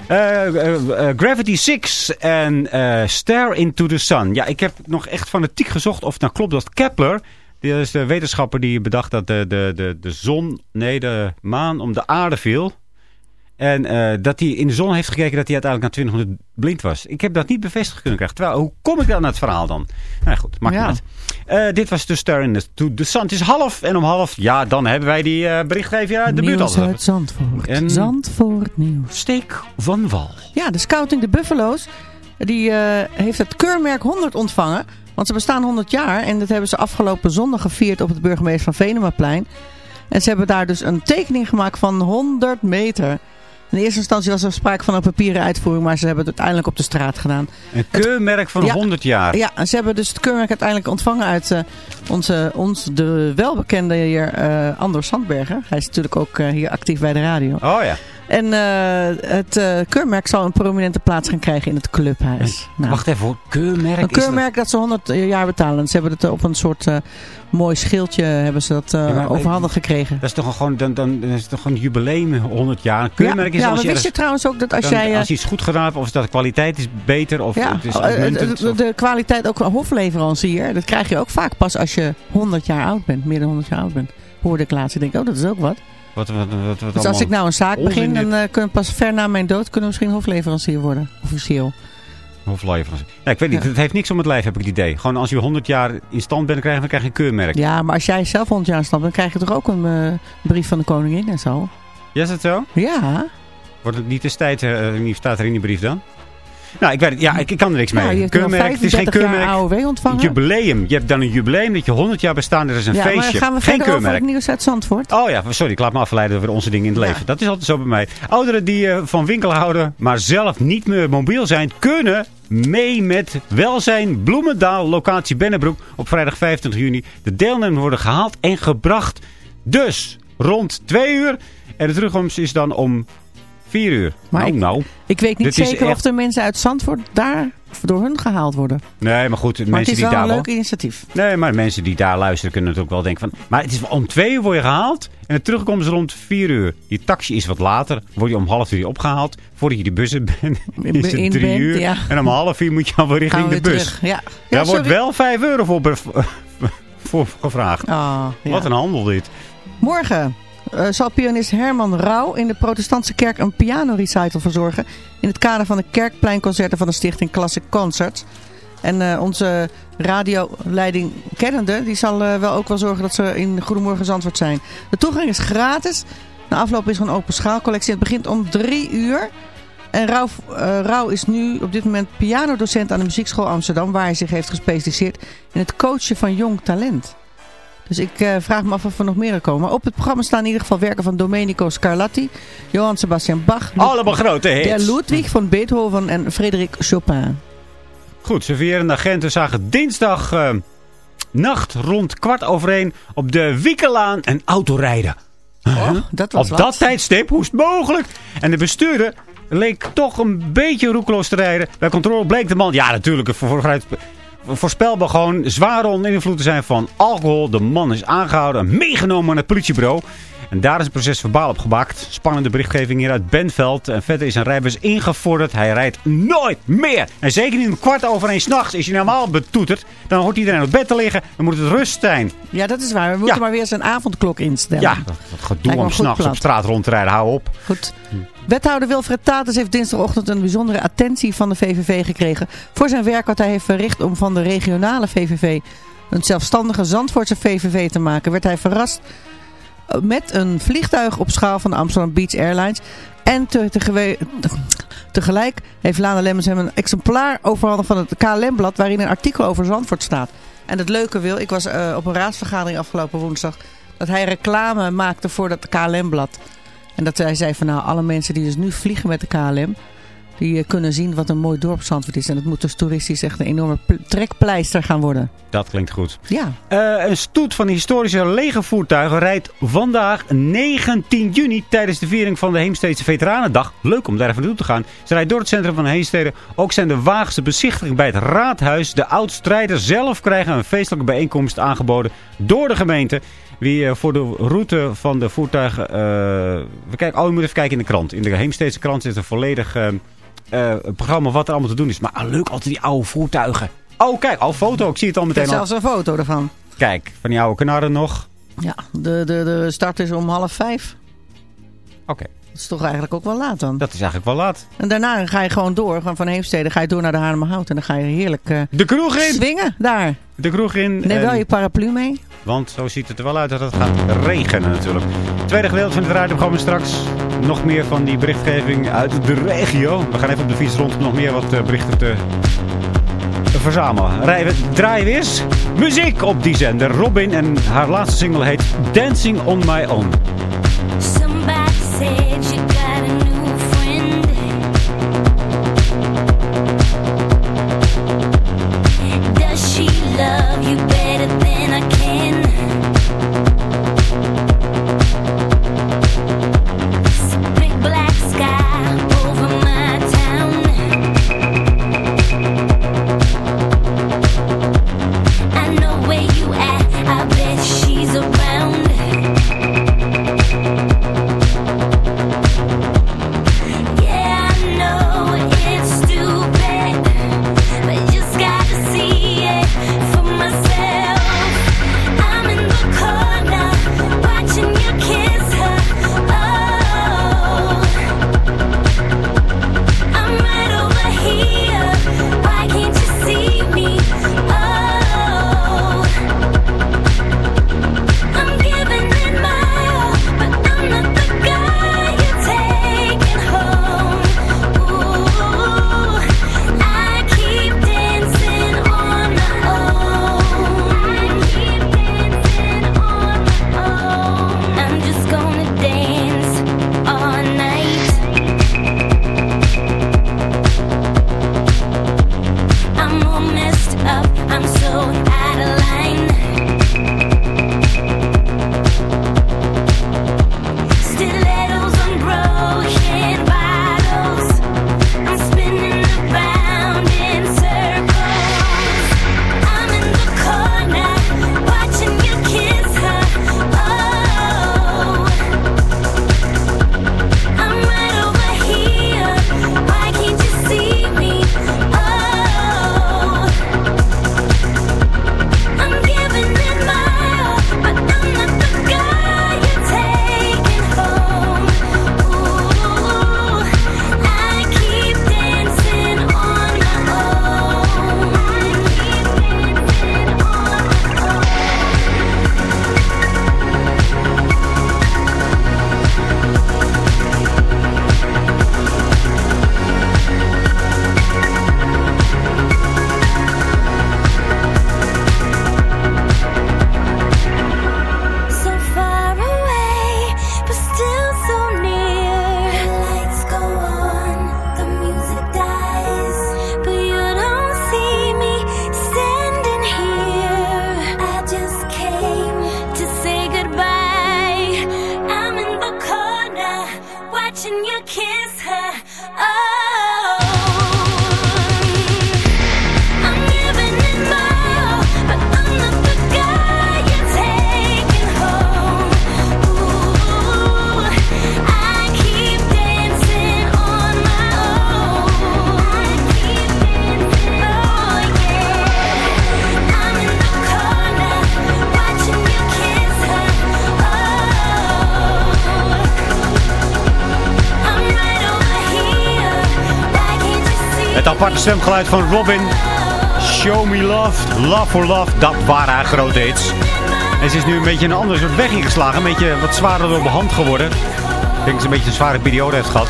Eh, eh, Gravity 6 en Stare into the Sun. Ja, ik heb nog echt fanatiek gezocht of het nou klopt dat Kepler, die is de wetenschapper die bedacht dat de, de, de, de zon, nee de maan om de aarde viel. En eh, dat hij in de zon heeft gekeken dat hij uiteindelijk na 2000 blind was. Ik heb dat niet bevestigd kunnen krijgen. Terwijl, hoe kom ik dan naar het verhaal dan? Nou goed, maakt Ja. niet uit. Eh, dit was de Star in the, to the Sun. Het is half en om half, ja, dan hebben wij die eh berichtgever uit de buurt Nieuws al. uit Zandvoort. En- Zandvoort nieuws. Steek van wal. Ja, de Scouting de Buffalo's die, heeft het keurmerk 100 ontvangen. Want ze bestaan 100 jaar en dat hebben ze afgelopen zondag gevierd op het burgemeester van Venemaplein. En ze hebben daar dus een tekening gemaakt van 100 meter. In eerste instantie was er sprake van een papieren uitvoering, maar ze hebben het uiteindelijk op de straat gedaan. Een keurmerk van Ja. 100 jaar. Ja, ze hebben dus het keurmerk uiteindelijk ontvangen uit, eh, Onze, ons, de welbekende heer eh, Anders Sandberger. Hij is natuurlijk ook eh, hier actief bij de radio. Oh ja. En het keurmerk zal een prominente plaats gaan krijgen in het clubhuis. Nou, Wacht even, keurmerk een is dat? keurmerk dat ze 100 jaar betalen. Ze hebben het op een soort mooi schildje hebben ze dat eh, Ja, overhandig gekregen. Dat is toch gewoon, dan, dan, dan is het toch gewoon een jubileum, 100 jaar. Een keurmerk ja, is ja, als maar je wist je trouwens ook dat als dan- jij... eh, als iets goed gedaan hebt, of dat de kwaliteit is beter, of ja, het is eh, uitmuntend, de, kwaliteit ook hofleverancier. Dat krijg je ook vaak pas als je 100 jaar oud bent. Meer dan 100 jaar oud bent. Hoorde ik laatst. Ik denk, oh dat is ook wat. wat, wat, wat, Dus als ik nou een zaak begin, dan eh, kunnen pas ver na mijn dood kunnen we misschien hofleverancier worden. Officieel. Hofleverancier. Ja, ik weet niet, Ja. het heeft niks om het lijf, heb ik het idee. Gewoon als je 100 jaar in stand bent, dan krijg je, dan krijg je een keurmerk. Ja, maar als jij zelf 100 jaar stapt, dan krijg je toch ook een eh, brief van de koningin en zo. Ja, is dat zo? Ja. Wordt het niet destijds, eh, niet staat er in die brief dan? Nou, ik weet het. Ja, ik, ik kan er niks mee. Ja, keurmerk, het is geen 35 jaar keurmerk. AOW ontvangen. Jubileum. Je hebt dan een jubileum dat je 100 jaar bestaan. Er is een ja, feestje. maar gaan we geen keurmerk. het nieuws uit Zandvoort? Oh ja, sorry, ik laat me afleiden door onze dingen in het Ja. leven. Dat is altijd zo bij mij. Ouderen die eh, van winkel houden, maar zelf niet meer mobiel zijn, kunnen mee met Welzijn Bloemendaal, locatie Bennebroek, op vrijdag 25 juni. De deelnemers worden gehaald en gebracht. Dus rond 2 uur. En de terugkomst is dan om 4 uur. Maar nou, ik- nou. Ik weet niet Dit zeker echt- of de mensen uit Zandvoort daar door hun gehaald worden. Nee, maar goed, Maar mensen het is die wel daar een leuk initiatief. Nee, maar mensen die daar luisteren kunnen natuurlijk wel denken van... Maar het is om twee uur word je gehaald. En de terugkomst is rond vier uur. Die taxi is wat later. Word je om half uur opgehaald. Voordat je de bus in bent, [LAUGHS] is het drie bent, uur. ja. En om half vier moet je alweer richting de bus. terug. Ja, ja Daar wordt wel vijf euro voor, [LAUGHS] voor gevraagd. Ah, ja. Wat een handel dit. Morgen eh, zal pianist Herman Rauw in de protestantse kerk een pianorecital verzorgen. In het kader van de kerkpleinconcerten van de stichting Classic Concerts. En eh, onze radioleiding kennende, die zal eh, wel ook wel zorgen dat ze in Goedemorgen Zandvoort zijn. De toegang is gratis. Na afloop is er een open schaalcollectie. Het begint om drie uur. En Rauw, Rauw is nu op dit moment pianodocent aan de Muziekschool Amsterdam... waar hij zich heeft gespecialiseerd in het coachen van jong talent. Dus ik eh, vraag me af of er nog meer er komen. Maar op het programma staan in ieder geval werken van Domenico Scarlatti... Johann Sebastian Bach... Allemaal grote Der hits. Ludwig van Beethoven en Frederik Chopin. Goed, surveillerende agenten zagen dinsdag eh, nacht rond kwart over één op de Wiekelaan een auto rijden. Oh, dat was Op wat. dat tijdstip, hoe is het mogelijk? En de bestuurder leek toch een beetje roekeloos te rijden. Bij controle bleek de man, ja natuurlijk, voor, vooruit, voorspelbaar gewoon zwaar onder invloed te zijn van alcohol. De man is aangehouden en meegenomen naar het politiebureau. En daar is een proces verbaal op gemaakt. Spannende berichtgeving hier uit Benveld. En verder is zijn rijbewijs ingevorderd. Hij rijdt nooit meer. En zeker niet om kwart over één s'nachts is hij normaal betoeterd. Dan hoort iedereen op bed te liggen. Dan moet het rust zijn. Ja, dat is waar. We moeten Ja. maar weer een avondklok instellen. Ja, dat, dat gedoe om een s'nachts op straat rond te rijden. Hou op. Goed. Wethouder Wilfred Tatus heeft dinsdagochtend een bijzondere attentie van de VVV gekregen. Voor zijn werk wat hij heeft verricht om van de regionale VVV een zelfstandige Zandvoortse VVV te maken. Werd hij verrast met een vliegtuig op schaal van de Amsterdam Beach Airlines. En tegelijk heeft Lana Lemmens hem een exemplaar overhandigd van het KLM-blad waarin een artikel over Zandvoort staat. En het leuke wil, ik was eh, op een raadsvergadering afgelopen woensdag, dat hij reclame maakte voor dat KLM-blad. En dat hij zei van nou, alle mensen die dus nu vliegen met de KLM, die eh, kunnen zien wat een mooi dorp Zandvoort is. En het moet dus toeristisch echt een enorme pl- trekpleister gaan worden. Dat klinkt goed. Ja, Eh, een stoet van historische legervoertuigen rijdt vandaag 19 juni tijdens de viering van de Heemsteedse Veteranendag. Leuk om daar even naartoe te gaan. Ze rijdt door het centrum van Heemstede. Ook zijn de wagens de bezichtiging bij het raadhuis. De oud-strijders zelf krijgen een feestelijke bijeenkomst aangeboden door de gemeente. Wie eh, voor de route van de voertuigen... eh, we kijken, oh, je moet even kijken in de krant. In de Heemsteedse krant zit een volledig eh, programma wat er allemaal te doen is. Maar ah, leuk, altijd die oude voertuigen. Oh, kijk, al foto. Ik zie het al ik meteen heb al. zelfs een foto ervan. Kijk, van die oude knarren nog. Ja, de, de, de start is om half vijf. Oké, Dat is toch eigenlijk ook wel laat dan. dat is eigenlijk wel laat. En daarna ga je gewoon door, gewoon van Heemstede ga je door naar de Haarlemmerhout. En dan ga je heerlijk eh De kroeg in! swingen daar. De kroeg in. Neem en- wel je paraplu mee. Want zo ziet het er wel uit dat het gaat regenen natuurlijk. Tweede gedeelte van het radioprogramma straks. Nog meer van die berichtgeving uit de regio. We gaan even op de fiets rond om nog meer wat eh, berichten te verzamelen. Rijden we, draaien we eens muziek op die zender. Robin en haar laatste single heet Dancing on My Own. message aparte stemgeluid van Robin. Show me love, love for love. Dat waren haar grote hits. En ze is nu een beetje een andere soort weg ingeslagen. Een beetje wat zwaarder door de hand geworden. Ik denk dat ze een beetje een zware periode heeft gehad.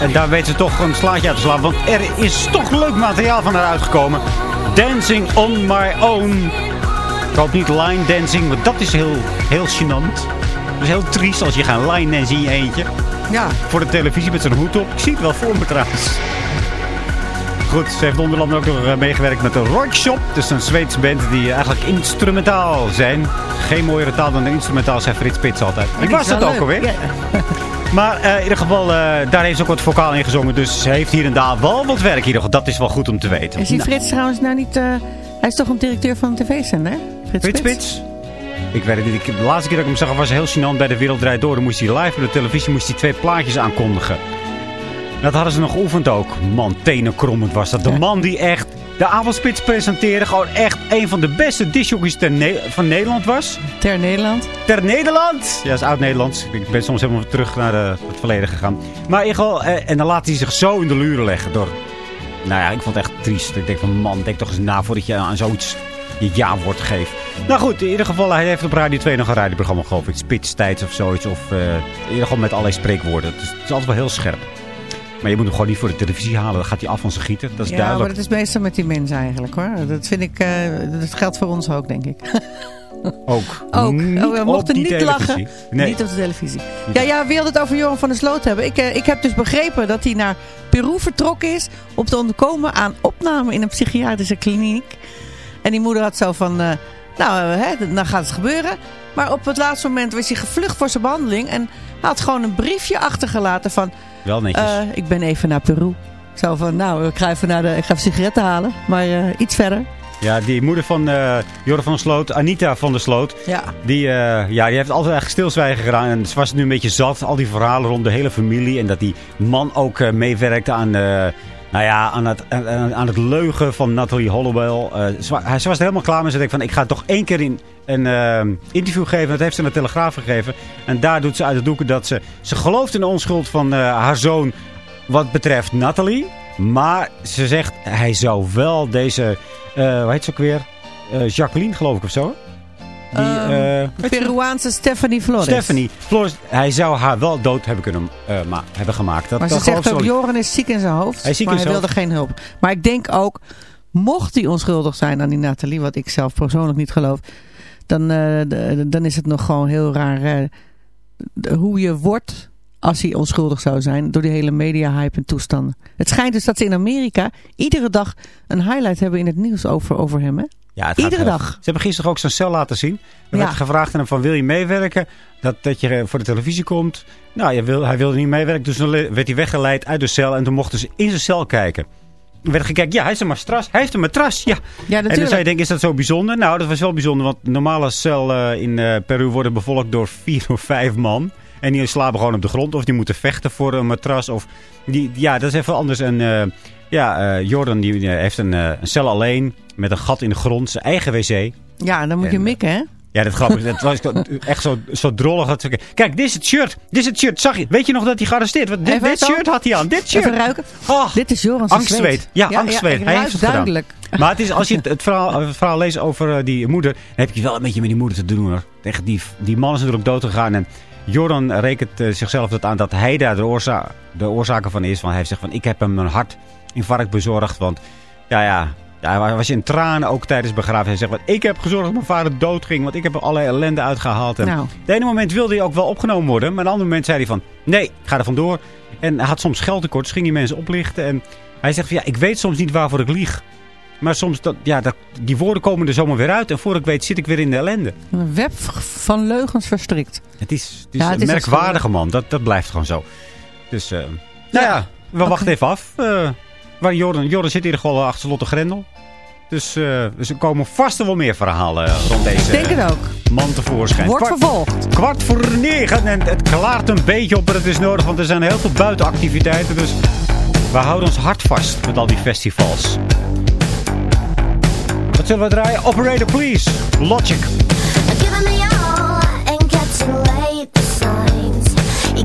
En daar weet ze toch een slaatje uit te slaan. Want er is toch leuk materiaal van haar uitgekomen. Dancing on my own. Ik hoop niet line dancing, want dat is heel, heel gênant. Dat is heel triest als je gaat line dansen in je eentje. Ja, Voor de televisie met zijn hoed op. Ik zie het wel voor me trouwens. Goed, ze heeft onder andere ook nog eh, meegewerkt met de Rockshop. Dus een Zweedse band die eigenlijk instrumentaal zijn. Geen mooiere taal dan de instrumentaal, zei Frits Spits altijd. Ik was dat ook alweer. Ja. [LAUGHS] Maar eh, in ieder geval, eh, daar heeft ze ook wat vocaal in gezongen. Dus ze heeft hier en daar wel wat werk. Geval. Dat is wel goed om te weten. Is die Nou, Frits trouwens nou niet... eh, hij is toch een directeur van een tv-zender? Frits, Frits? Spits? Ik weet het niet. De laatste keer dat ik hem zag was heel gênant bij de Wereld Draait Door. Dan moest hij live op de televisie moest hij twee plaatjes aankondigen. Dat hadden ze nog geoefend ook. Man, tenenkrommend was dat. De man die echt de avondspits presenteerde. Gewoon echt een van de beste discjockeys Ne- van Nederland was. Ter Nederland. Ter Nederland. Ja, dat is oud-Nederlands. Ik ben soms helemaal terug naar de- het verleden gegaan. Maar in ieder geval, eh, en dan laat hij zich zo in de luren leggen door... Nou ja, ik vond het echt triest. Ik denk van, man, denk toch eens na voordat je aan zoiets je ja-woord geeft. Nou goed, in ieder geval, hij heeft op Radio 2 nog een radioprogramma, geloof ik. Spitstijds of zoiets. Of eh, in ieder geval met allerlei spreekwoorden. Dus het is altijd wel heel scherp. Maar je moet hem gewoon niet voor de televisie halen. Dan gaat hij af van zijn gieten. Dat is Ja, maar dat is meestal met die mensen eigenlijk hoor. Dat vind ik, eh, dat geldt voor ons ook denk ik. [LAUGHS] Ook. Ook. Niet Oh, we mochten niet televisie. lachen. Nee. Niet op de televisie. Ja, ja, had het over Johan van der Sloot hebben? Ik, eh, ik heb dus begrepen dat hij naar Peru vertrokken is om te onderkomen aan opname in een psychiatrische kliniek. En die moeder had zo van, eh, nou, hè, dan gaat het gebeuren. Maar op het laatste moment was hij gevlucht voor zijn behandeling. En hij had gewoon een briefje achtergelaten van, Wel netjes. eh, ik ben even naar Peru. Zo van, nou, ik ga even, naar de, ik ga even sigaretten halen. Maar eh, iets verder. Ja, die moeder van eh Jorre van der Sloot, Anita van der Sloot. Ja. Die, ja, die heeft altijd eigenlijk stilzwijgen gedaan. En ze was nu een beetje zat. Al die verhalen rond de hele familie. En dat die man ook eh, meewerkte aan, Nou ja, aan het, aan, aan het leugen van Natalie Hollowell. eh, ze, was er helemaal klaar mee. Ze denkt van, ik ga toch één keer in een eh, interview geven. Dat heeft ze aan de Telegraaf gegeven. En daar doet ze uit de doeken dat ze... Ze gelooft in de onschuld van eh, haar zoon wat betreft Natalie. Maar ze zegt, hij zou wel deze... eh hoe heet ze ook weer? Eh, Jacqueline, geloof ik, of zo? Die, Ehm, eh, Peruaanse Stephanie Flores. Stephanie. Flores, hij zou haar wel dood hebben kunnen eh, ma- hebben gemaakt. Dat, Maar dat ze zegt ook. Joran is ziek in zijn hoofd. Hij is ziek maar in hij wilde geen hulp. Maar ik denk ook, mocht hij onschuldig zijn aan die Nathalie, wat ik zelf persoonlijk niet geloof, dan, eh, dan is het nog gewoon heel raar hoe je wordt als hij onschuldig zou zijn door die hele media-hype en toestanden. Het schijnt dus dat ze in Amerika iedere dag een highlight hebben in het nieuws over, over hem. Hè? Ja, het Iedere dag. Ze hebben gisteren ook zijn cel laten zien. Er Ja. werd gevraagd aan hem van wil je meewerken? Dat, dat je voor de televisie komt. Nou, je wil, hij wilde niet meewerken. Dus dan werd hij weggeleid uit de cel. En toen mochten ze in zijn cel kijken. Er werd gekeken, ja, hij heeft een matras. Hij heeft een matras, ja. Ja, En dan natuurlijk. zou je denken, is dat zo bijzonder? Nou, dat was wel bijzonder. Want normale cel eh, in eh, Peru worden bevolkt door vier of vijf man. En die slapen gewoon op de grond. Of die moeten vechten voor een matras. Of die, ja, dat is even anders. En eh, ja, eh, Jordan die, heeft een, eh, een cel alleen. Met een gat in de grond. Zijn eigen wc. Ja, dan moet je En, mikken, hè? Ja, dat grappig. Dat was [LAUGHS] echt zo, zo drollig. Dat ze- Kijk, dit is het shirt. Dit is het shirt. Zag je? Weet je nog dat hij gearresteerd werd? Dit, shirt had hij aan. Dit shirt. Even ruiken. Oh, Dit is Joran Angstzweet. Ja, angstzweet. Hij heeft het gedaan. duidelijk. [LAUGHS] Maar het is, als je het, het, verhaal, het verhaal leest over die moeder, dan heb je wel een beetje met die moeder te doen hoor. Tegen die, die man is natuurlijk dood gegaan en Jordan rekent eh, zichzelf dat aan dat hij daar de, oorza de oorzaken van is. Want hij zegt van ik heb hem een hartinfarct bezorgd. Want ja, ja, ja, hij was in tranen ook tijdens begrafenis. Hij zegt van ik heb gezorgd dat mijn vader dood ging. Want ik heb er allerlei ellende uitgehaald. En Nou. op het ene moment wilde hij ook wel opgenomen worden. Maar op het andere moment zei hij van nee, ik ga er vandoor. En hij had soms geldtekort, dus ging die mensen oplichten. En hij zegt van ja, ik weet soms niet waarvoor ik lieg. Maar soms, dat, ja, dat, die woorden komen er zomaar weer uit. En voor ik weet zit ik weer in de ellende. Een web van leugens verstrikt. Het is, het is Ja, het een is merkwaardige man. Dat, dat blijft gewoon zo. Dus, eh, nou ja, we wachten even af. eh, waar Jordan, Jordan zit hier gewoon achter Lotte Grendel. Dus, eh, dus er komen vast wel meer verhalen eh, rond deze Ik denk het ook. man tevoorschijn. Wordt Kwart- vervolgd. Kwart voor negen. En het klaart een beetje op, maar het is nodig. Want er zijn heel veel buitenactiviteiten. Dus we houden ons hart vast met al die festivals. Zullen we draaien? Operator, please. Logic. Giving me all and catching late the signs. You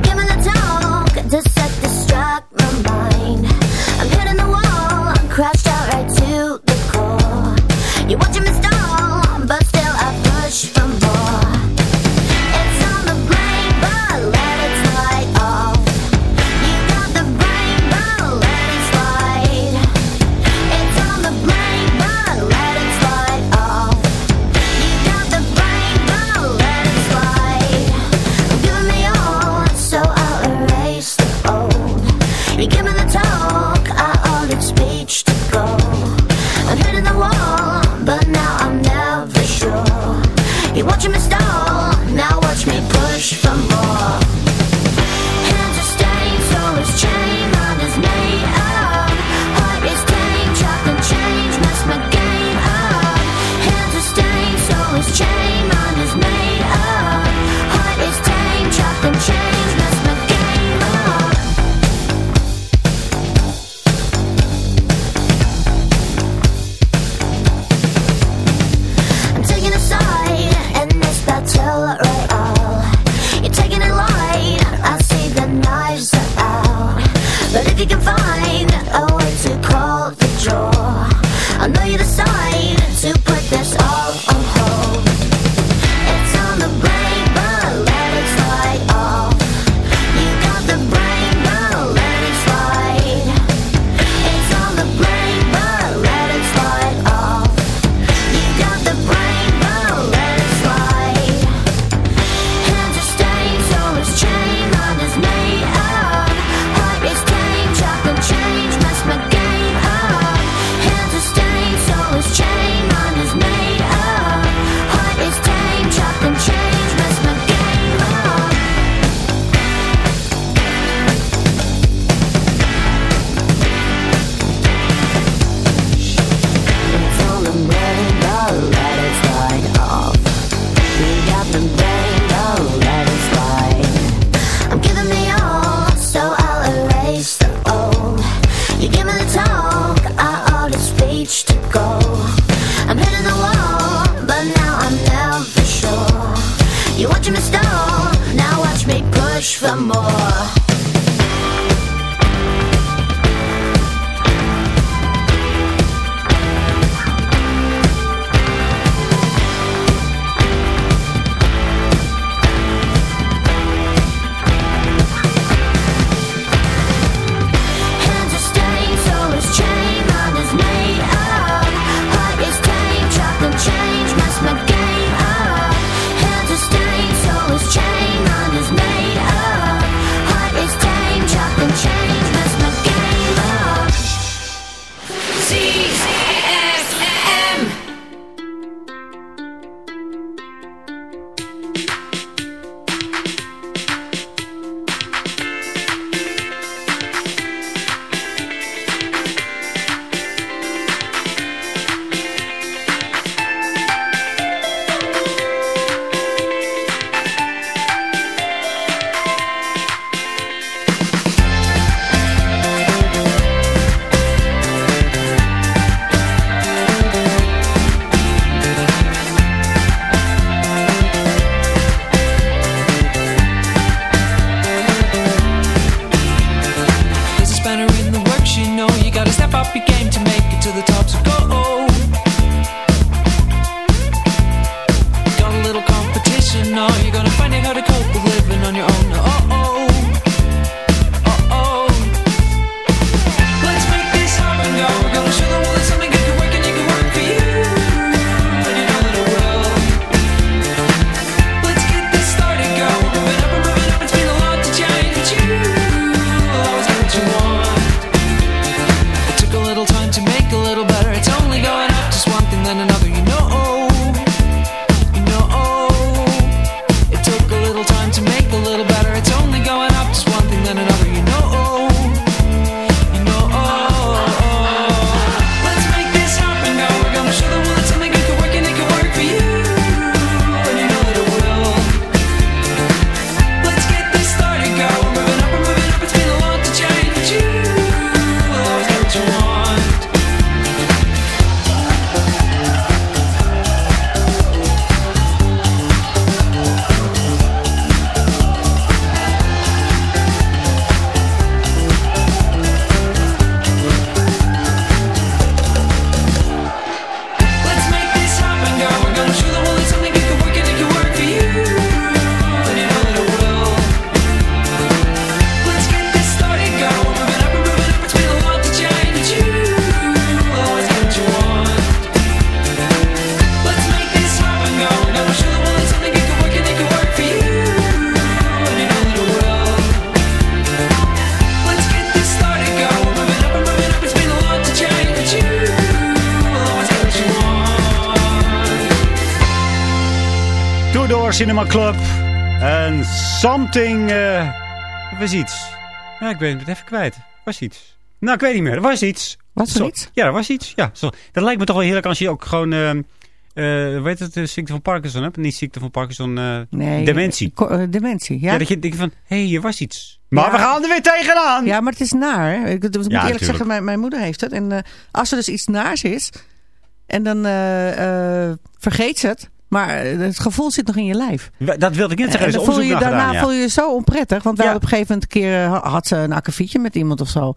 push something... eh was iets. Ja, ik ben het even kwijt. Was iets. Nou, ik weet niet meer. Er was iets. Voor Zo- iets? Ja, er was iets. Ja, zo. Dat lijkt me toch wel heerlijk als je ook gewoon... eh eh, weet het, de ziekte van Parkinson hebt. Niet ziekte van Parkinson, eh, Nee. dementie. eh, dementie, ja. Ja? dat je denkt van, hé, hey, hier was iets. Maar Ja. we gaan er weer tegenaan. Ja, maar het is naar. hè. Ik, ik moet eerlijk tuurlijk. zeggen, mijn, mijn moeder heeft het. En eh, als er dus iets naars is, en dan eh, eh, vergeet ze het. Maar eh, het gevoel zit nog in je lijf. Dat wilde ik net zeggen. en dan voel je, daarna gedaan, ja. voel je je zo onprettig. Want wij Ja. op een gegeven moment keer eh, ha- had ze een akkefietje met iemand of zo.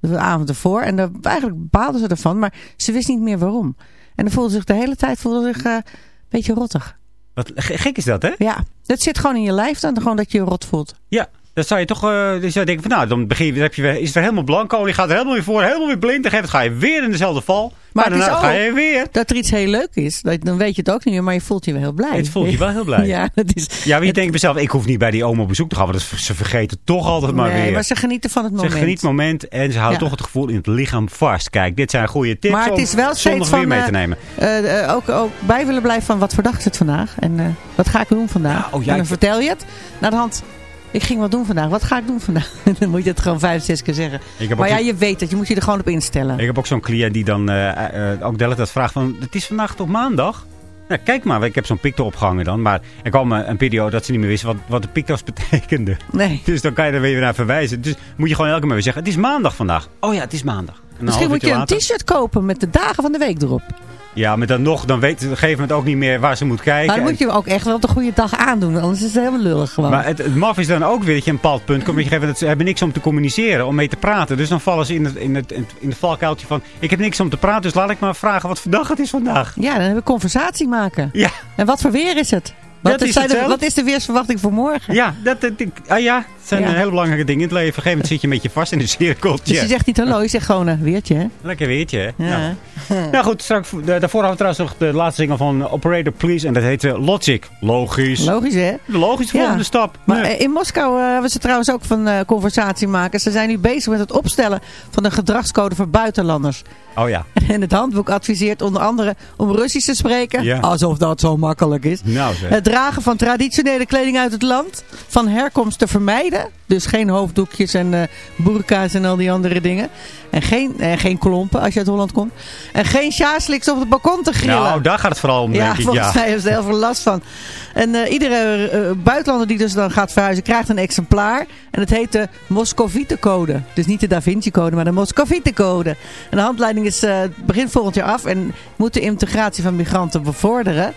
De avond ervoor. En daar, eigenlijk baalde ze ervan. Maar ze wist niet meer waarom. En dan voelde zich de hele tijd voelde zich, eh, een beetje rottig. Wat ge- gek is dat, hè? Ja, dat zit gewoon in je lijf dan. Gewoon dat je je rot voelt. Ja, dat zou je toch dan zou je denken van nou, dan begin je, dan heb je weer, is het weer helemaal blanco. Je gaat er helemaal weer voor, helemaal weer blind. Dan ga je weer in dezelfde val. Maar, daarna ook ga je weer. dat er iets heel leuk is. Dat, dan weet je het ook niet meer, maar je voelt je wel heel blij. Het voelt je wel heel blij. [LAUGHS] ja, dat is... Ja, maar je denkt mezelf, ik hoef niet bij die oma op bezoek te gaan. Want ze vergeten toch altijd maar nee, weer. maar ze genieten van het moment. Ze geniet het moment en ze houden Ja. toch het gevoel in het lichaam vast. Kijk, dit zijn goede tips Maar het om is wel zondag steeds weer mee eh, te nemen. eh, ook, ook bij willen blijven van wat voor dag is het vandaag? En wat ga ik doen vandaag? Ja, oh ja, en dan ik- vertel je het. Naar de hand, ik ging wat doen vandaag. Wat ga ik doen vandaag? [LAUGHS] dan moet je het gewoon vijf, zes keer zeggen. Maar ja, je weet het. Je moet je er gewoon op instellen. Ik heb ook zo'n cliënt die dan eh, eh, eh, ook de hele tijd vraagt van... Het is vandaag toch maandag? Nou, kijk maar, ik heb zo'n picto opgehangen dan. Maar er kwam een periode dat ze niet meer wisten wat, wat de picto's [LAUGHS] betekenden. Nee. Dus dan kan je er weer naar verwijzen. Dus moet je gewoon elke keer weer zeggen, het is maandag vandaag. Oh ja, het is maandag. Misschien moet je een t-shirt kopen met de dagen van de week erop. Ja, maar dan nog, dan weet ze op een gegeven moment ook niet meer waar ze moet kijken. Maar dan moet je hem ook echt wel op de goede dag aandoen. Anders is het helemaal lullig gewoon. Maar het, het maf is dan ook weer dat je een bepaald punt komt. Dat je moment, ze hebben niks om te communiceren, om mee te praten. Dus dan vallen ze in het, in het, in het valkuiltje van... Ik heb niks om te praten, dus laat ik maar vragen wat voor dag het is vandaag. Ja, dan hebben we conversatie maken. Ja. En wat voor weer is het? Wat, Dat is zijn de- wat is de weersverwachting voor morgen? Ja, dat, dat, ik- ah ja, het zijn Ja. eh, hele belangrijke dingen in het leven. Op een gegeven moment zit je een beetje vast in een cirkeltje. Dus je zegt niet hallo, je zegt gewoon een weertje. Hè? Lekker weertje, hè? Ja. Nou goed, straks, daarvoor hadden we trouwens nog de laatste single van Operator Please. En dat heette Logic. Logisch. Logisch hè? de logische Ja. volgende stap. Maar Nee. eh, in Moskou eh, hebben ze trouwens ook van eh, conversatie maken. Ze zijn nu bezig met het opstellen van een gedragscode voor buitenlanders. Oh ja. [LAUGHS] En het handboek adviseert onder andere om Russisch te spreken. Ja. Alsof dat zo makkelijk is. Nou zeg. Het dragen van traditionele kleding uit het land. Van herkomst te vermijden. Dus geen hoofddoekjes en eh burka's en al die andere dingen. En geen, en geen klompen als je uit Holland komt. En geen sjaasliks op het balkon te grillen. Nou, daar gaat het vooral om, Ja, denk ik. volgens Ja. mij heeft er heel veel last van. En eh, iedere eh, buitenlander die dus dan gaat verhuizen krijgt een exemplaar. En het heet de Moscovite-code. Dus niet de Da Vinci-code, maar de Moscovite-code. En de handleiding is eh, begin volgend jaar af en moet de integratie van migranten bevorderen.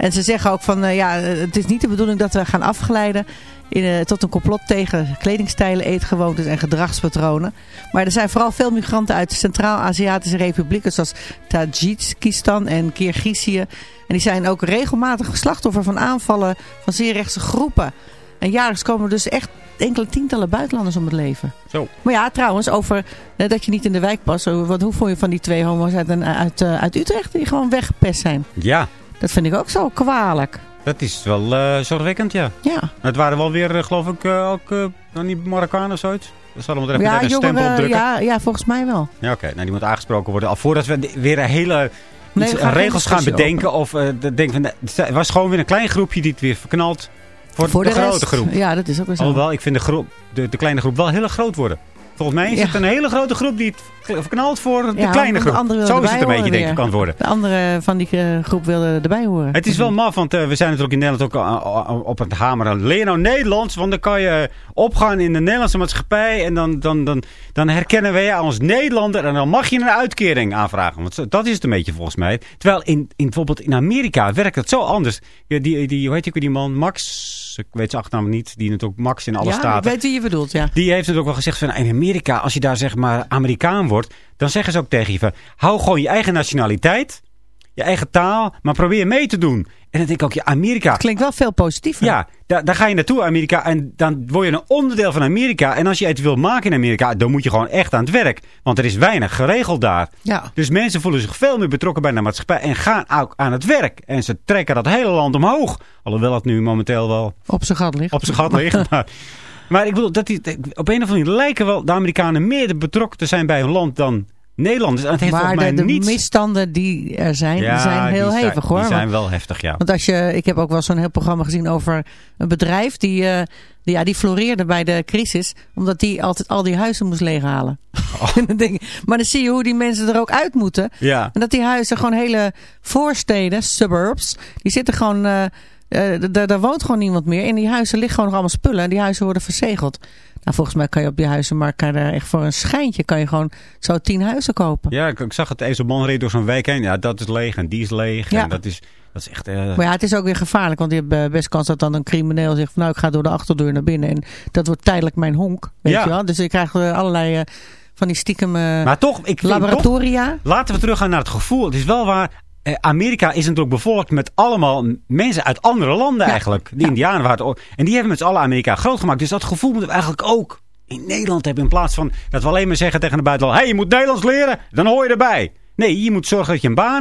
En ze zeggen ook van, eh, ja, het is niet de bedoeling dat we gaan afgeleiden in, eh, tot een complot tegen kledingstijlen, eetgewoontes en gedragspatronen. Maar er zijn vooral veel migranten uit de Centraal-Aziatische republieken zoals Tajikistan en Kirgizië. En die zijn ook regelmatig slachtoffer van aanvallen van zeer rechtse groepen. En jaarlijks komen er dus echt enkele tientallen buitenlanders om het leven. Zo. Maar ja, trouwens, over eh, dat je niet in de wijk past. Wat, hoe vond je van die twee homo's uit, uit, uit Utrecht die gewoon weggepest zijn? Ja, Dat vind ik ook zo kwalijk. dat is wel eh, zorgwekkend, ja. Ja. Het waren wel weer, eh, geloof ik, eh, ook uh, niet Marokkanen of zoiets. Dat zal hem er even Ja, een stempel op drukken. ja, ja, volgens mij wel. Ja, oké. Nou, die moet aangesproken worden. Al voordat we weer een hele Nee, iets- we gaan geen regels gaan bedenken. Of de- denken van, nee, het was gewoon weer een klein groepje die het weer verknalt. Voor, Voor de, de grote groep. Ja, dat is ook wel zo. Alhoewel, ik vind de, groep, de, de kleine groep wel heel erg groot worden. Volgens mij is Ja. het een hele grote groep die het verknalt voor de Ja, kleine de groep. Zo is het een beetje, denk ik, het worden. De andere van die eh, groep wilden erbij horen. Het is wel maf, want eh, we zijn natuurlijk in Nederland ook eh, op het hameren. Leer nou Nederlands, want dan kan je opgaan in de Nederlandse maatschappij. En dan, dan, dan, dan herkennen wij je als Nederlander. En dan mag je een uitkering aanvragen. Want dat is het een beetje volgens mij. Terwijl in, in, bijvoorbeeld in Amerika werkt het zo anders. Die, die, hoe heet ik weer die man? Max, ik weet zijn achternaam niet. Die natuurlijk Max in alle ja, ik staten. weet wie je bedoelt, ja. Die heeft het ook wel gezegd van in Amerika, als je daar zeg maar Amerikaan wordt, dan zeggen ze ook tegen je van, hou gewoon je eigen nationaliteit, je eigen taal, maar probeer mee te doen. En dan denk ik ook, ja, Amerika, Klinkt wel veel positiever. ja, daar, daar ga je naartoe Amerika en dan word je een onderdeel van Amerika. En als je iets wil maken in Amerika, dan moet je gewoon echt aan het werk. Want er is weinig geregeld daar. Ja. Dus mensen voelen zich veel meer betrokken bij de maatschappij en gaan ook aan het werk. En ze trekken dat hele land omhoog. Alhoewel dat nu momenteel wel Op zijn gat ligt. op zijn gat ligt. [LAUGHS] maar, maar ik bedoel, dat die, op een of andere manier lijken wel de Amerikanen meer betrokken te zijn bij hun land dan Nederlanders. En het heeft maar mij de, de niets... misstanden die er zijn, die zijn heel die hevig hoor. Die zijn wel heftig, ja. Want als je, ik heb ook wel zo'n heel programma gezien over een bedrijf die, eh, die, ja, die floreerde bij de crisis. Omdat die altijd al die huizen moest leeghalen. [LAUGHS] Ik- maar dan zie je hoe die mensen er ook uit moeten. Ja. En dat die huizen gewoon hele voorsteden, suburbs, die zitten gewoon, eh, daar woont gewoon niemand meer. In die huizen liggen gewoon nog allemaal spullen en die huizen worden verzegeld. Nou, volgens mij kan je op die huizenmarkt kan daar echt voor een schijntje kan je gewoon zo tien huizen kopen. Ja, ik, ik zag het. Een man reed door zo'n wijk heen. Ja, dat is leeg en die is leeg. Ja. En dat is, dat is echt... eh, Maar ja, het is ook weer gevaarlijk. Want je hebt eh, best kans dat dan een crimineel zegt... Van, nou, ik ga door de achterdeur naar binnen. En dat wordt tijdelijk mijn honk. Weet Ja. je wel? Dus je krijgt eh, allerlei eh, van die stiekem eh, maar toch, ik vind toch, laboratoria. laten we teruggaan naar het gevoel. Het is wel waar... eh, Amerika is natuurlijk bevolkt met allemaal mensen uit andere landen Ja. eigenlijk. Die indianen waren het. En die hebben met z'n allen Amerika groot gemaakt. Dus dat gevoel moeten we eigenlijk ook in Nederland hebben. In plaats van dat we alleen maar zeggen tegen de buitenland... Hé, hey, je moet Nederlands leren, dan hoor je erbij. Nee, je moet zorgen dat je een baan